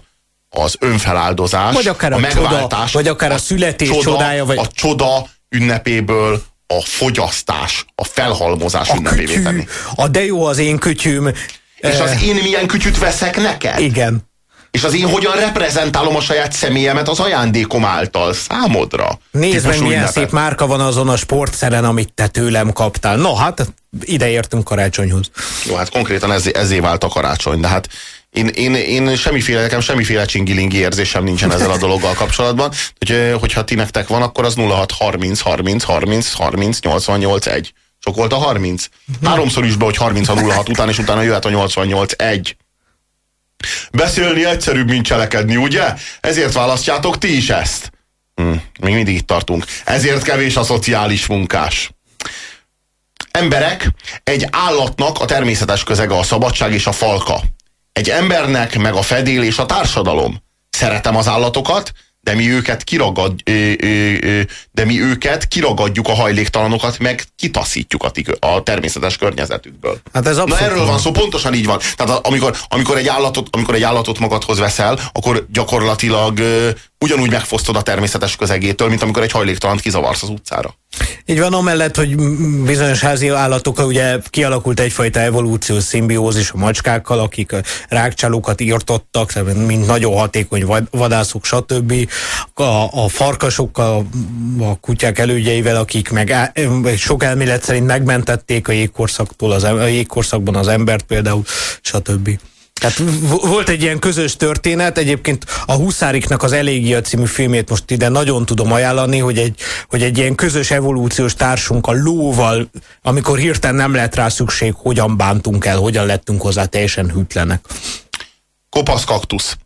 az önfeláldozás, vagy akár a, a megváltás, csoda, vagy akár a, a születés csoda, csodája, vagy... a csoda ünnepéből a fogyasztás, a felhalmozás a ünnepévé tenni. A de jó az én kütyüm, és az én milyen kütyüt veszek neked? Igen. És az én hogyan reprezentálom a saját személyemet az ajándékom által számodra. Nézd meg, milyen ünnepet. szép márka van azon a sportszeren, amit te tőlem kaptál. No, hát ide értünk karácsonyhoz. Jó, hát konkrétan ez, ezé vált a karácsony, de hát én, én, én semmiféle, nekem semmiféle csingilingi érzésem nincsen ezzel a dologgal kapcsolatban. Hogy, hogyha ti nektek van, akkor az 06 30 30 30 30 88 1. Sok volt a 30? Háromszor is be, hogy 30 a 06 után, és utána jöhet a 88 1. Beszélni egyszerűbb, mint cselekedni, ugye? Ezért választjátok ti is ezt. Hm, még mindig itt tartunk. Ezért kevés a szociális munkás. Emberek, egy állatnak a természetes közege a szabadság és a falka. Egy embernek meg a fedél és a társadalom. Szeretem az állatokat, de mi őket kiragad, ö, ö, ö, de mi őket kiragadjuk a hajléktalanokat, meg kitaszítjuk a, a természetes környezetükből. Hát ez Na erről van szó, pontosan így van. Tehát amikor, amikor, egy állatot, amikor egy állatot magadhoz veszel, akkor gyakorlatilag ö, ugyanúgy megfosztod a természetes közegétől, mint amikor egy hajléktalant kizavarsz az utcára. Így van, amellett, hogy bizonyos házi állatok, ugye kialakult egyfajta evolúciós szimbiózis a macskákkal, akik rákcsálókat írtottak, mint nagyon hatékony vadászok, stb. A, a farkasokkal, a kutyák elődjeivel, akik meg sok elmélet szerint megmentették a jégkorszaktól, az, a jégkorszakban az embert például, stb. Tehát volt egy ilyen közös történet, egyébként a Huszáriknak az Elégia című filmét most ide nagyon tudom ajánlani, hogy egy, hogy egy ilyen közös evolúciós társunk a lóval, amikor hirtelen nem lett rá szükség, hogyan bántunk el, hogyan lettünk hozzá teljesen hűtlenek. Kopasz kaktusz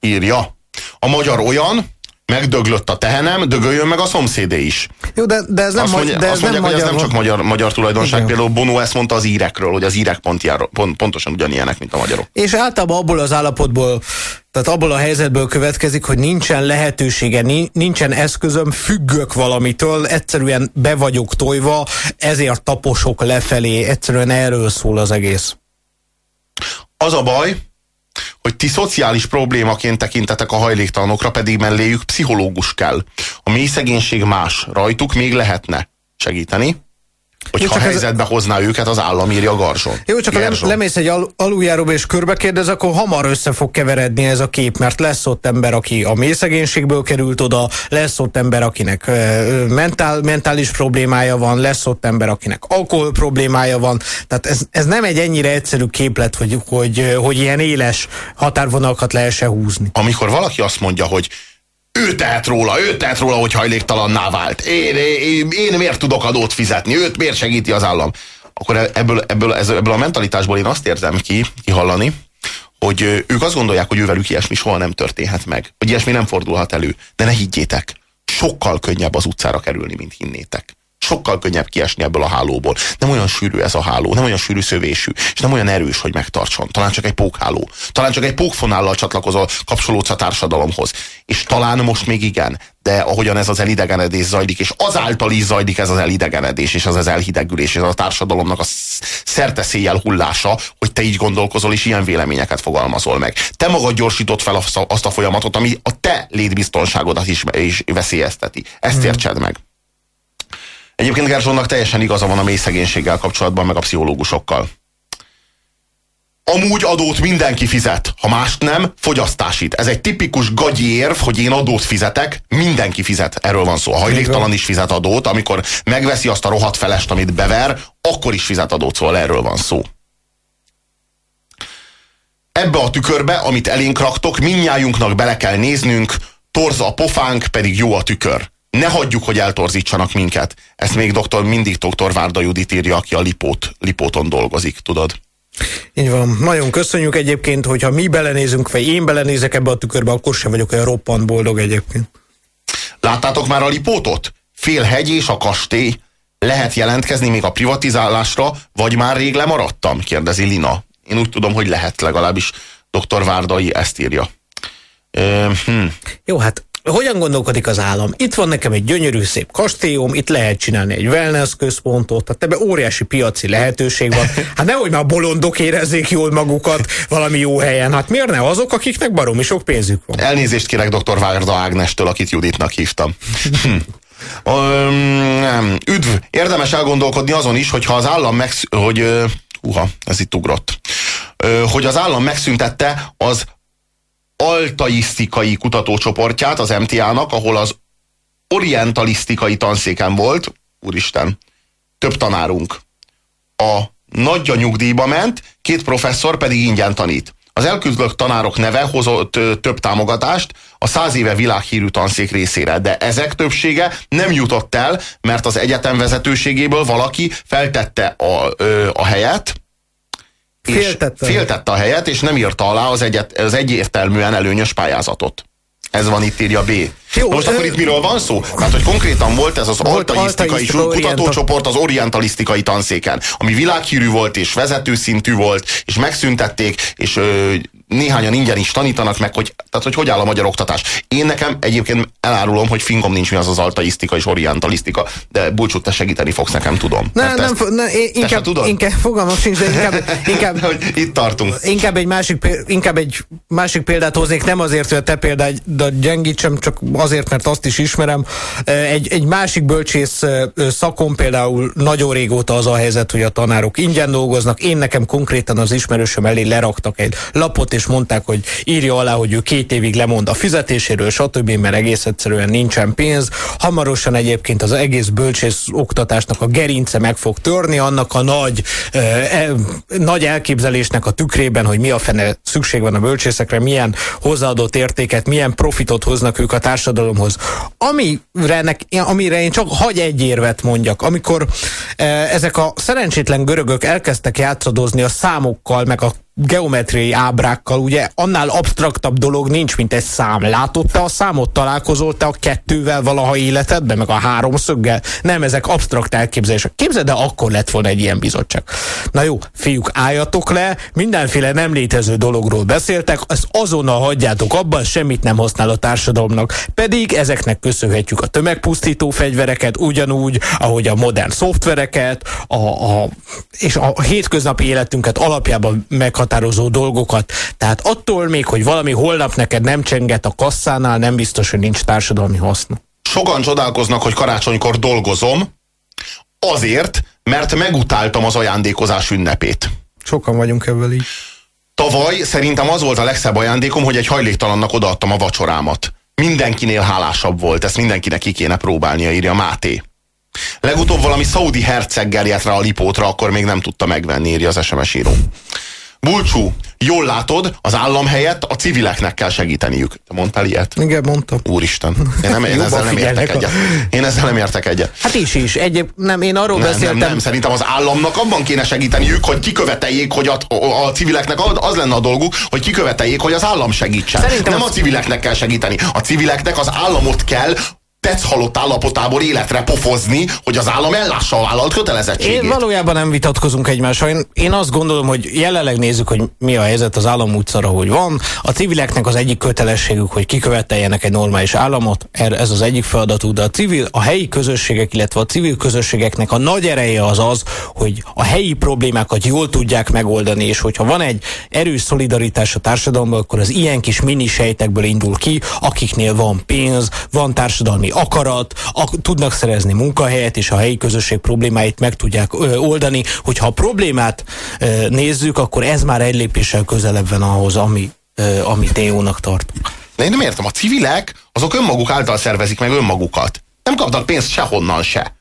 írja. A magyar olyan, megdöglött a tehenem, dögöljön meg a szomszédé is. Jó, de, de ez nem, azt mondja, de ez azt mondják, nem hogy ez nem csak magyar, magyar tulajdonság. Igen. Például Bono ezt mondta az írekről, hogy az írek pont, pont, pontosan ugyanilyenek, mint a magyarok. És általában abból az állapotból Tehát abból a helyzetből következik, hogy nincsen lehetősége, nincsen eszközöm, függök valamitől, egyszerűen be vagyok tojva, ezért taposok lefelé, egyszerűen erről szól az egész. Az a baj, hogy ti szociális problémaként tekintetek a hajléktalanokra, pedig melléjük pszichológus kell. A mély szegénység más, rajtuk még lehetne segíteni, Hogyha helyzetbe ez... hozná őket, az állam írja a garzson. Jó, csak ha lemész egy al aluljáróba és körbekérdez, akkor hamar össze fog keveredni ez a kép, mert lesz ott ember, aki a mélyszegénységből került oda, lesz ott ember, akinek mentál, mentális problémája van, lesz ott ember, akinek alkohol problémája van. Tehát ez, ez nem egy ennyire egyszerű képlet, hogy, hogy, hogy ilyen éles határvonalakat lehessen húzni. Amikor valaki azt mondja, hogy ő tehet róla, ő tehet róla, hogy hajléktalanná vált. Én, én, én miért tudok adót fizetni? Őt miért segíti az állam? Akkor ebből, ebből, ebből a mentalitásból én azt érzem ki, kihallani, hogy ők azt gondolják, hogy ővelük ilyesmi soha nem történhet meg. Hogy ilyesmi nem fordulhat elő. De ne higgyétek, sokkal könnyebb az utcára kerülni, mint hinnétek sokkal könnyebb kiesni ebből a hálóból. Nem olyan sűrű ez a háló, nem olyan sűrű szövésű, és nem olyan erős, hogy megtartson. Talán csak egy pókháló. Talán csak egy pókfonállal csatlakozol, kapcsolódsz a társadalomhoz. És talán most még igen, de ahogyan ez az elidegenedés zajlik, és azáltal is zajlik ez az elidegenedés, és az az elhidegülés, és az a társadalomnak a szerte széjjel hullása, hogy te így gondolkozol, és ilyen véleményeket fogalmazol meg. Te magad gyorsított fel azt a folyamatot, ami a te létbiztonságodat is, is veszélyezteti. Ezt hmm. értsed meg. Egyébként Gerzsonnak teljesen igaza van a mély szegénységgel kapcsolatban, meg a pszichológusokkal. Amúgy adót mindenki fizet, ha mást nem, fogyasztásít. Ez egy tipikus gagyi érv, hogy én adót fizetek, mindenki fizet. Erről van szó. A hajléktalan is fizet adót, amikor megveszi azt a rohadt felest, amit bever, akkor is fizet adót, szóval erről van szó. Ebbe a tükörbe, amit elénk raktok, minnyájunknak bele kell néznünk, torz a pofánk, pedig jó a tükör ne hagyjuk, hogy eltorzítsanak minket. Ezt még doktor, mindig doktor Várda Judit írja, aki a Lipót, Lipóton dolgozik, tudod? Így van. Nagyon köszönjük egyébként, hogyha mi belenézünk, vagy én belenézek ebbe a tükörbe, akkor sem vagyok olyan roppant boldog egyébként. Láttátok már a Lipótot? Fél hegy és a kastély. Lehet jelentkezni még a privatizálásra, vagy már rég lemaradtam? kérdezi Lina. Én úgy tudom, hogy lehet legalábbis dr. Várdai ezt írja. hm. Jó, hát hogyan gondolkodik az állam? Itt van nekem egy gyönyörű szép kastélyom, itt lehet csinálni egy wellness központot, tehát ebben óriási piaci lehetőség van. Hát nehogy már bolondok érezzék jól magukat valami jó helyen. Hát miért ne azok, akiknek baromi sok pénzük van? Elnézést kérek dr. Várda Ágnestől, akit Juditnak hívtam. Um, üdv! Érdemes elgondolkodni azon is, hogyha az állam megsz... hogy... Uh, uha, ez itt ugrott. Hogy az állam megszüntette az altaisztikai kutatócsoportját az MTA-nak, ahol az orientalisztikai tanszéken volt, úristen, több tanárunk. A nagyja nyugdíjba ment, két professzor pedig ingyen tanít. Az elküldött tanárok neve hozott több támogatást a száz éve világhírű tanszék részére, de ezek többsége nem jutott el, mert az egyetem vezetőségéből valaki feltette a, a helyet, Féltette. féltette a helyet, és nem írta alá az, egyet, az egyértelműen előnyös pályázatot. Ez van itt írja B. Jó, Most akkor itt miről van szó? Hát, hogy konkrétan volt ez az altaisztikai kutatócsoport az orientalisztikai tanszéken, ami világhírű volt és vezetőszintű volt, és megszüntették, és ö, néhányan ingyen is tanítanak meg, hogy, tehát, hogy hogy áll a magyar oktatás. Én nekem egyébként elárulom, hogy fingom nincs mi az az altaisztika és orientalisztika, de búcsút, te segíteni fogsz nekem, tudom. Ne, nem, ezt, ne, én, inkább, tudod? inkább fogalmam sincs, de inkább, inkább hogy itt tartunk. Inkább egy, másik, inkább egy másik példát hoznék, nem azért, hogy a te példád gyengítsem, csak azért, mert azt is ismerem. Egy, egy másik bölcsész szakon például nagyon régóta az a helyzet, hogy a tanárok ingyen dolgoznak. Én nekem konkrétan az ismerősöm elé leraktak egy lapot, és mondták, hogy írja alá, hogy ő két évig lemond a fizetéséről, stb., mert egész egyszerűen nincsen pénz. Hamarosan egyébként az egész bölcsész oktatásnak a gerince meg fog törni, annak a nagy, e, nagy elképzelésnek a tükrében, hogy mi a fene szükség van a bölcsészekre, milyen hozzáadott értéket, milyen profitot hoznak ők a társadalomhoz. Amire, nek, amire én csak hagy egy érvet mondjak, amikor e, ezek a szerencsétlen görögök elkezdtek játszadozni a számokkal, meg a geometriai ábrákkal, ugye annál abstraktabb dolog nincs, mint egy szám. Látod te a számot? Találkozol te a kettővel valaha életedben, meg a háromszöggel? Nem, ezek abstrakt elképzelések. Képzeld, de akkor lett volna egy ilyen bizottság. Na jó, fiúk, álljatok le, mindenféle nem létező dologról beszéltek, azt azonnal hagyjátok abban, semmit nem használ a társadalomnak. Pedig ezeknek köszönhetjük a tömegpusztító fegyvereket, ugyanúgy, ahogy a modern szoftvereket, a, a, és a hétköznapi életünket alapjában meghatározó dolgokat. Tehát attól még, hogy valami holnap neked nem csenget a kasszánál, nem biztos, hogy nincs társadalmi haszna. Sokan csodálkoznak, hogy karácsonykor dolgozom, azért, mert megutáltam az ajándékozás ünnepét. Sokan vagyunk ebből így. Tavaly szerintem az volt a legszebb ajándékom, hogy egy hajléktalannak odaadtam a vacsorámat. Mindenkinél hálásabb volt, ezt mindenkinek ki kéne próbálnia, írja Máté. Legutóbb valami szaudi herceggel jött rá a lipótra, akkor még nem tudta megvenni, írja az SMS író. Bulcsú, jól látod, az állam helyett a civileknek kell segíteniük. Te mondtál ilyet? Igen, mondtam. Úristen, én, nem, én ezzel nem értek egyet. Én ezzel nem értek egyet. Hát is is. Egyéb, nem, én arról nem, beszéltem. Nem, nem, szerintem az államnak abban kéne segíteniük, hogy kiköveteljék, hogy a, a, a civileknek az lenne a dolguk, hogy kiköveteljék, hogy az állam segítsen. Szerintem nem az... a civileknek kell segíteni. A civileknek az államot kell halott állapotából életre pofozni, hogy az állam ellássa a vállalt kötelezettségét. Én valójában nem vitatkozunk egymással. Én, én azt gondolom, hogy jelenleg nézzük, hogy mi a helyzet az állam útszara, hogy van. A civileknek az egyik kötelességük, hogy kiköveteljenek egy normális államot. Er, ez az egyik feladatuk, de a civil, a helyi közösségek, illetve a civil közösségeknek a nagy ereje az az, hogy a helyi problémákat jól tudják megoldani, és hogyha van egy erős szolidaritás a társadalomban, akkor az ilyen kis mini sejtekből indul ki, akiknél van pénz, van társadalmi akarat, ak- tudnak szerezni munkahelyet, és a helyi közösség problémáit meg tudják ö, oldani. Hogyha a problémát ö, nézzük, akkor ez már egy lépéssel közelebb van ahhoz, ami, ö, amit én jónak tartok. De én nem értem, a civilek azok önmaguk által szervezik meg önmagukat. Nem kapnak pénzt sehonnan se.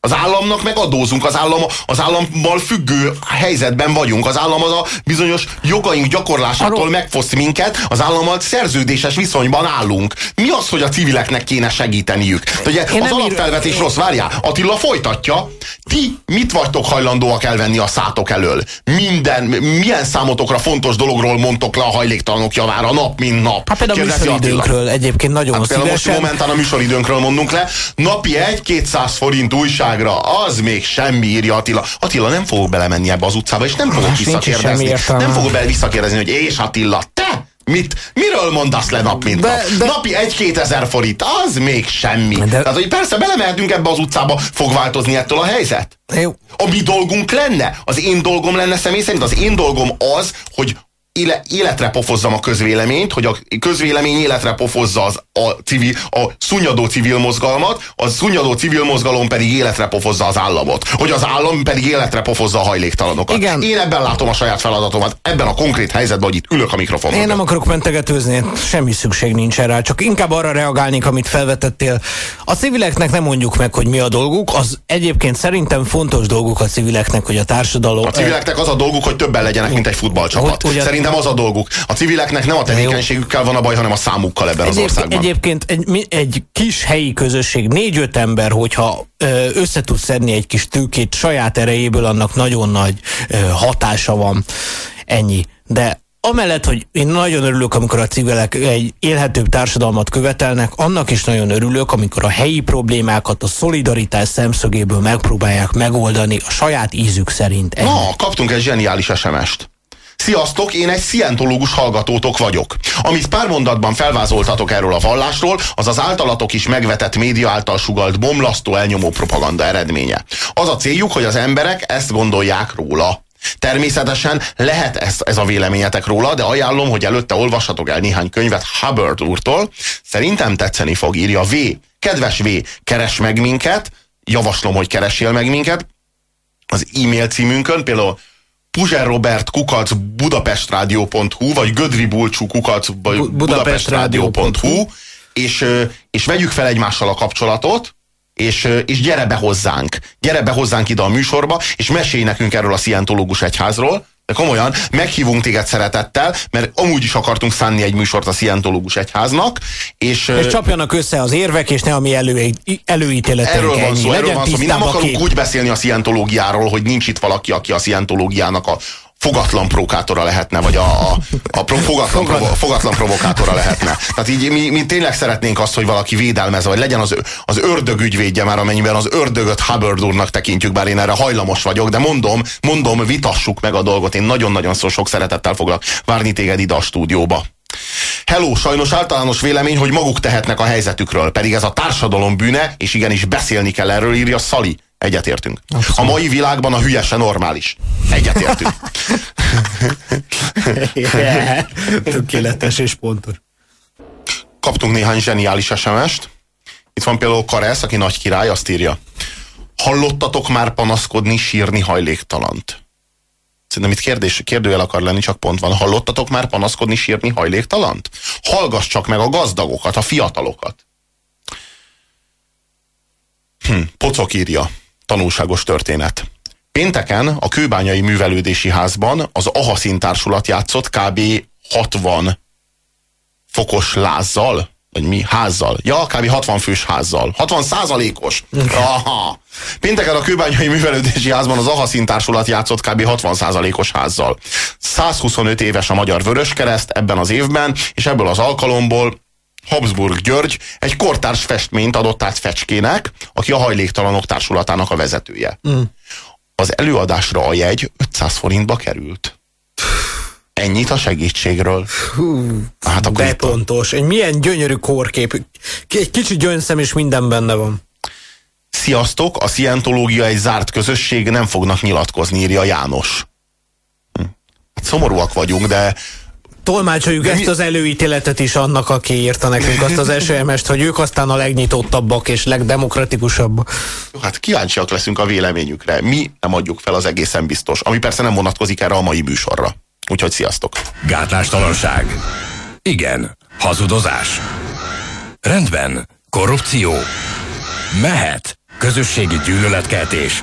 Az államnak meg adózunk, az, állam, az állammal függő helyzetben vagyunk. Az állam az a bizonyos jogaink gyakorlásától Arról... megfoszt minket, az állammal szerződéses viszonyban állunk. Mi az, hogy a civileknek kéne segíteniük? Ugye Én az alapfelvetés ír... rossz, várjál, Attila folytatja, ti mit vagytok hajlandóak elvenni a szátok elől? Minden, milyen számotokra fontos dologról mondtok le a hajléktalanok javára nap, mint nap? Hát például a műsoridőnkről egyébként nagyon hát szívesen. Most momentán a műsoridőnkről mondunk le. Napi egy 200 forint újság újságra, az még semmi, írja Attila. Attila, nem fogok belemenni ebbe az utcába, és nem fogok visszakérdezni. Nem fogok bele visszakérdezni, hogy és Attila, te Mit, miről mondasz le nap, mint de, nap? De... Napi egy-két ezer forint, az még semmi. De... Tehát, hogy persze belemehetünk ebbe az utcába, fog változni ettől a helyzet? Jó. A mi dolgunk lenne? Az én dolgom lenne személy szerint? Az én dolgom az, hogy életre pofozzam a közvéleményt, hogy a közvélemény életre pofozza az, a, civil, a szunnyadó civil mozgalmat, a szunnyadó civil mozgalom pedig életre pofozza az államot. Hogy az állam pedig életre pofozza a hajléktalanokat. Igen. Én ebben látom a saját feladatomat, ebben a konkrét helyzetben, hogy itt ülök a mikrofonon. Én nem akarok mentegetőzni, semmi szükség nincs erre, csak inkább arra reagálnék, amit felvetettél. A civileknek nem mondjuk meg, hogy mi a dolguk, az egyébként szerintem fontos dolguk a civileknek, hogy a társadalom... A civileknek az a dolguk, hogy többen legyenek, mint egy futballcsapat. Ugyan, Szerintem nem az a dolguk. A civileknek nem a tevékenységükkel van a baj, hanem a számukkal ebben Egyéb, az országban. Egyébként egy, egy kis helyi közösség, négy-öt ember, hogyha össze tud szedni egy kis tőkét saját erejéből, annak nagyon nagy hatása van. Ennyi. De amellett, hogy én nagyon örülök, amikor a civilek egy élhetőbb társadalmat követelnek, annak is nagyon örülök, amikor a helyi problémákat a szolidaritás szemszögéből megpróbálják megoldani a saját ízük szerint. Ennyi. Na, kaptunk egy zseniális SMS-t. Sziasztok, én egy szientológus hallgatótok vagyok. Amit pár mondatban felvázoltatok erről a vallásról, az az általatok is megvetett média által sugalt bomlasztó elnyomó propaganda eredménye. Az a céljuk, hogy az emberek ezt gondolják róla. Természetesen lehet ez, ez a véleményetek róla, de ajánlom, hogy előtte olvassatok el néhány könyvet Hubbard úrtól. Szerintem tetszeni fog, írja V. Kedves V, keres meg minket, javaslom, hogy keresél meg minket. Az e-mail címünkön például Puzser Robert kukac budapestrádió.hu, vagy Gödri Bulcsú kukac budapestrádió.hu, és, és vegyük fel egymással a kapcsolatot, és, és gyere be hozzánk, gyere be hozzánk ide a műsorba, és mesélj nekünk erről a szientológus egyházról, de komolyan, meghívunk téged szeretettel, mert amúgy is akartunk szánni egy műsort a Szientológus Egyháznak. És, és csapjanak össze az érvek, és ne a mi elő, előítéleteink Erről van szó, erről van szó. Mi nem akarunk úgy beszélni a szientológiáról, hogy nincs itt valaki, aki a szientológiának a fogatlan provokátora lehetne, vagy a, a, a pro, fogatlan, provo, fogatlan provokátora lehetne. Tehát így mi, mi tényleg szeretnénk azt, hogy valaki védelmezze, vagy legyen az, az ördög ügyvédje már, amennyiben az ördögöt Hubbard úrnak tekintjük, bár én erre hajlamos vagyok, de mondom, mondom, vitassuk meg a dolgot. Én nagyon-nagyon szó sok szeretettel foglak várni téged ide a stúdióba. Hello, sajnos általános vélemény, hogy maguk tehetnek a helyzetükről, pedig ez a társadalom bűne, és igenis beszélni kell erről, írja Szali. Egyetértünk. A mai világban a hülyese normális. Egyetértünk. Tökéletes és pontos. Kaptunk néhány zseniális SMS-t. Itt van például Karesz, aki nagy király, azt írja. Hallottatok már panaszkodni, sírni hajléktalant? Szerintem itt kérdés, kérdőjel akar lenni, csak pont van. Hallottatok már panaszkodni, sírni hajléktalant? Hallgass csak meg a gazdagokat, a fiatalokat. Hm, pocok írja. Tanulságos történet. Pénteken a Kőbányai Művelődési Házban az AHA színtársulat játszott kb. 60 fokos lázzal, vagy mi? Házzal. Ja, kb. 60 fős házzal. 60 százalékos. Aha. Pénteken a Kőbányai Művelődési Házban az AHA színtársulat játszott kb. 60 százalékos házzal. 125 éves a Magyar Vöröskereszt ebben az évben, és ebből az alkalomból Habsburg György egy kortárs festményt adott át Fecskének, aki a hajléktalanok társulatának a vezetője. Mm. Az előadásra a jegy 500 forintba került. Ennyit a segítségről. Hú, hát akkor bepontos. Egy milyen gyönyörű kórkép. Egy kicsi gyöngyszem is minden benne van. Sziasztok, a szientológia egy zárt közösség, nem fognak nyilatkozni, írja János. Hm. Hát szomorúak vagyunk, de tolmácsoljuk De ezt mi... az előítéletet is annak, aki írta nekünk azt az SMS-t, hogy ők aztán a legnyitottabbak és legdemokratikusabbak. Hát kíváncsiak leszünk a véleményükre. Mi nem adjuk fel az egészen biztos, ami persze nem vonatkozik erre a mai műsorra. Úgyhogy sziasztok! Gátlástalanság. Igen. Hazudozás. Rendben. Korrupció. Mehet. Közösségi gyűlöletkeltés.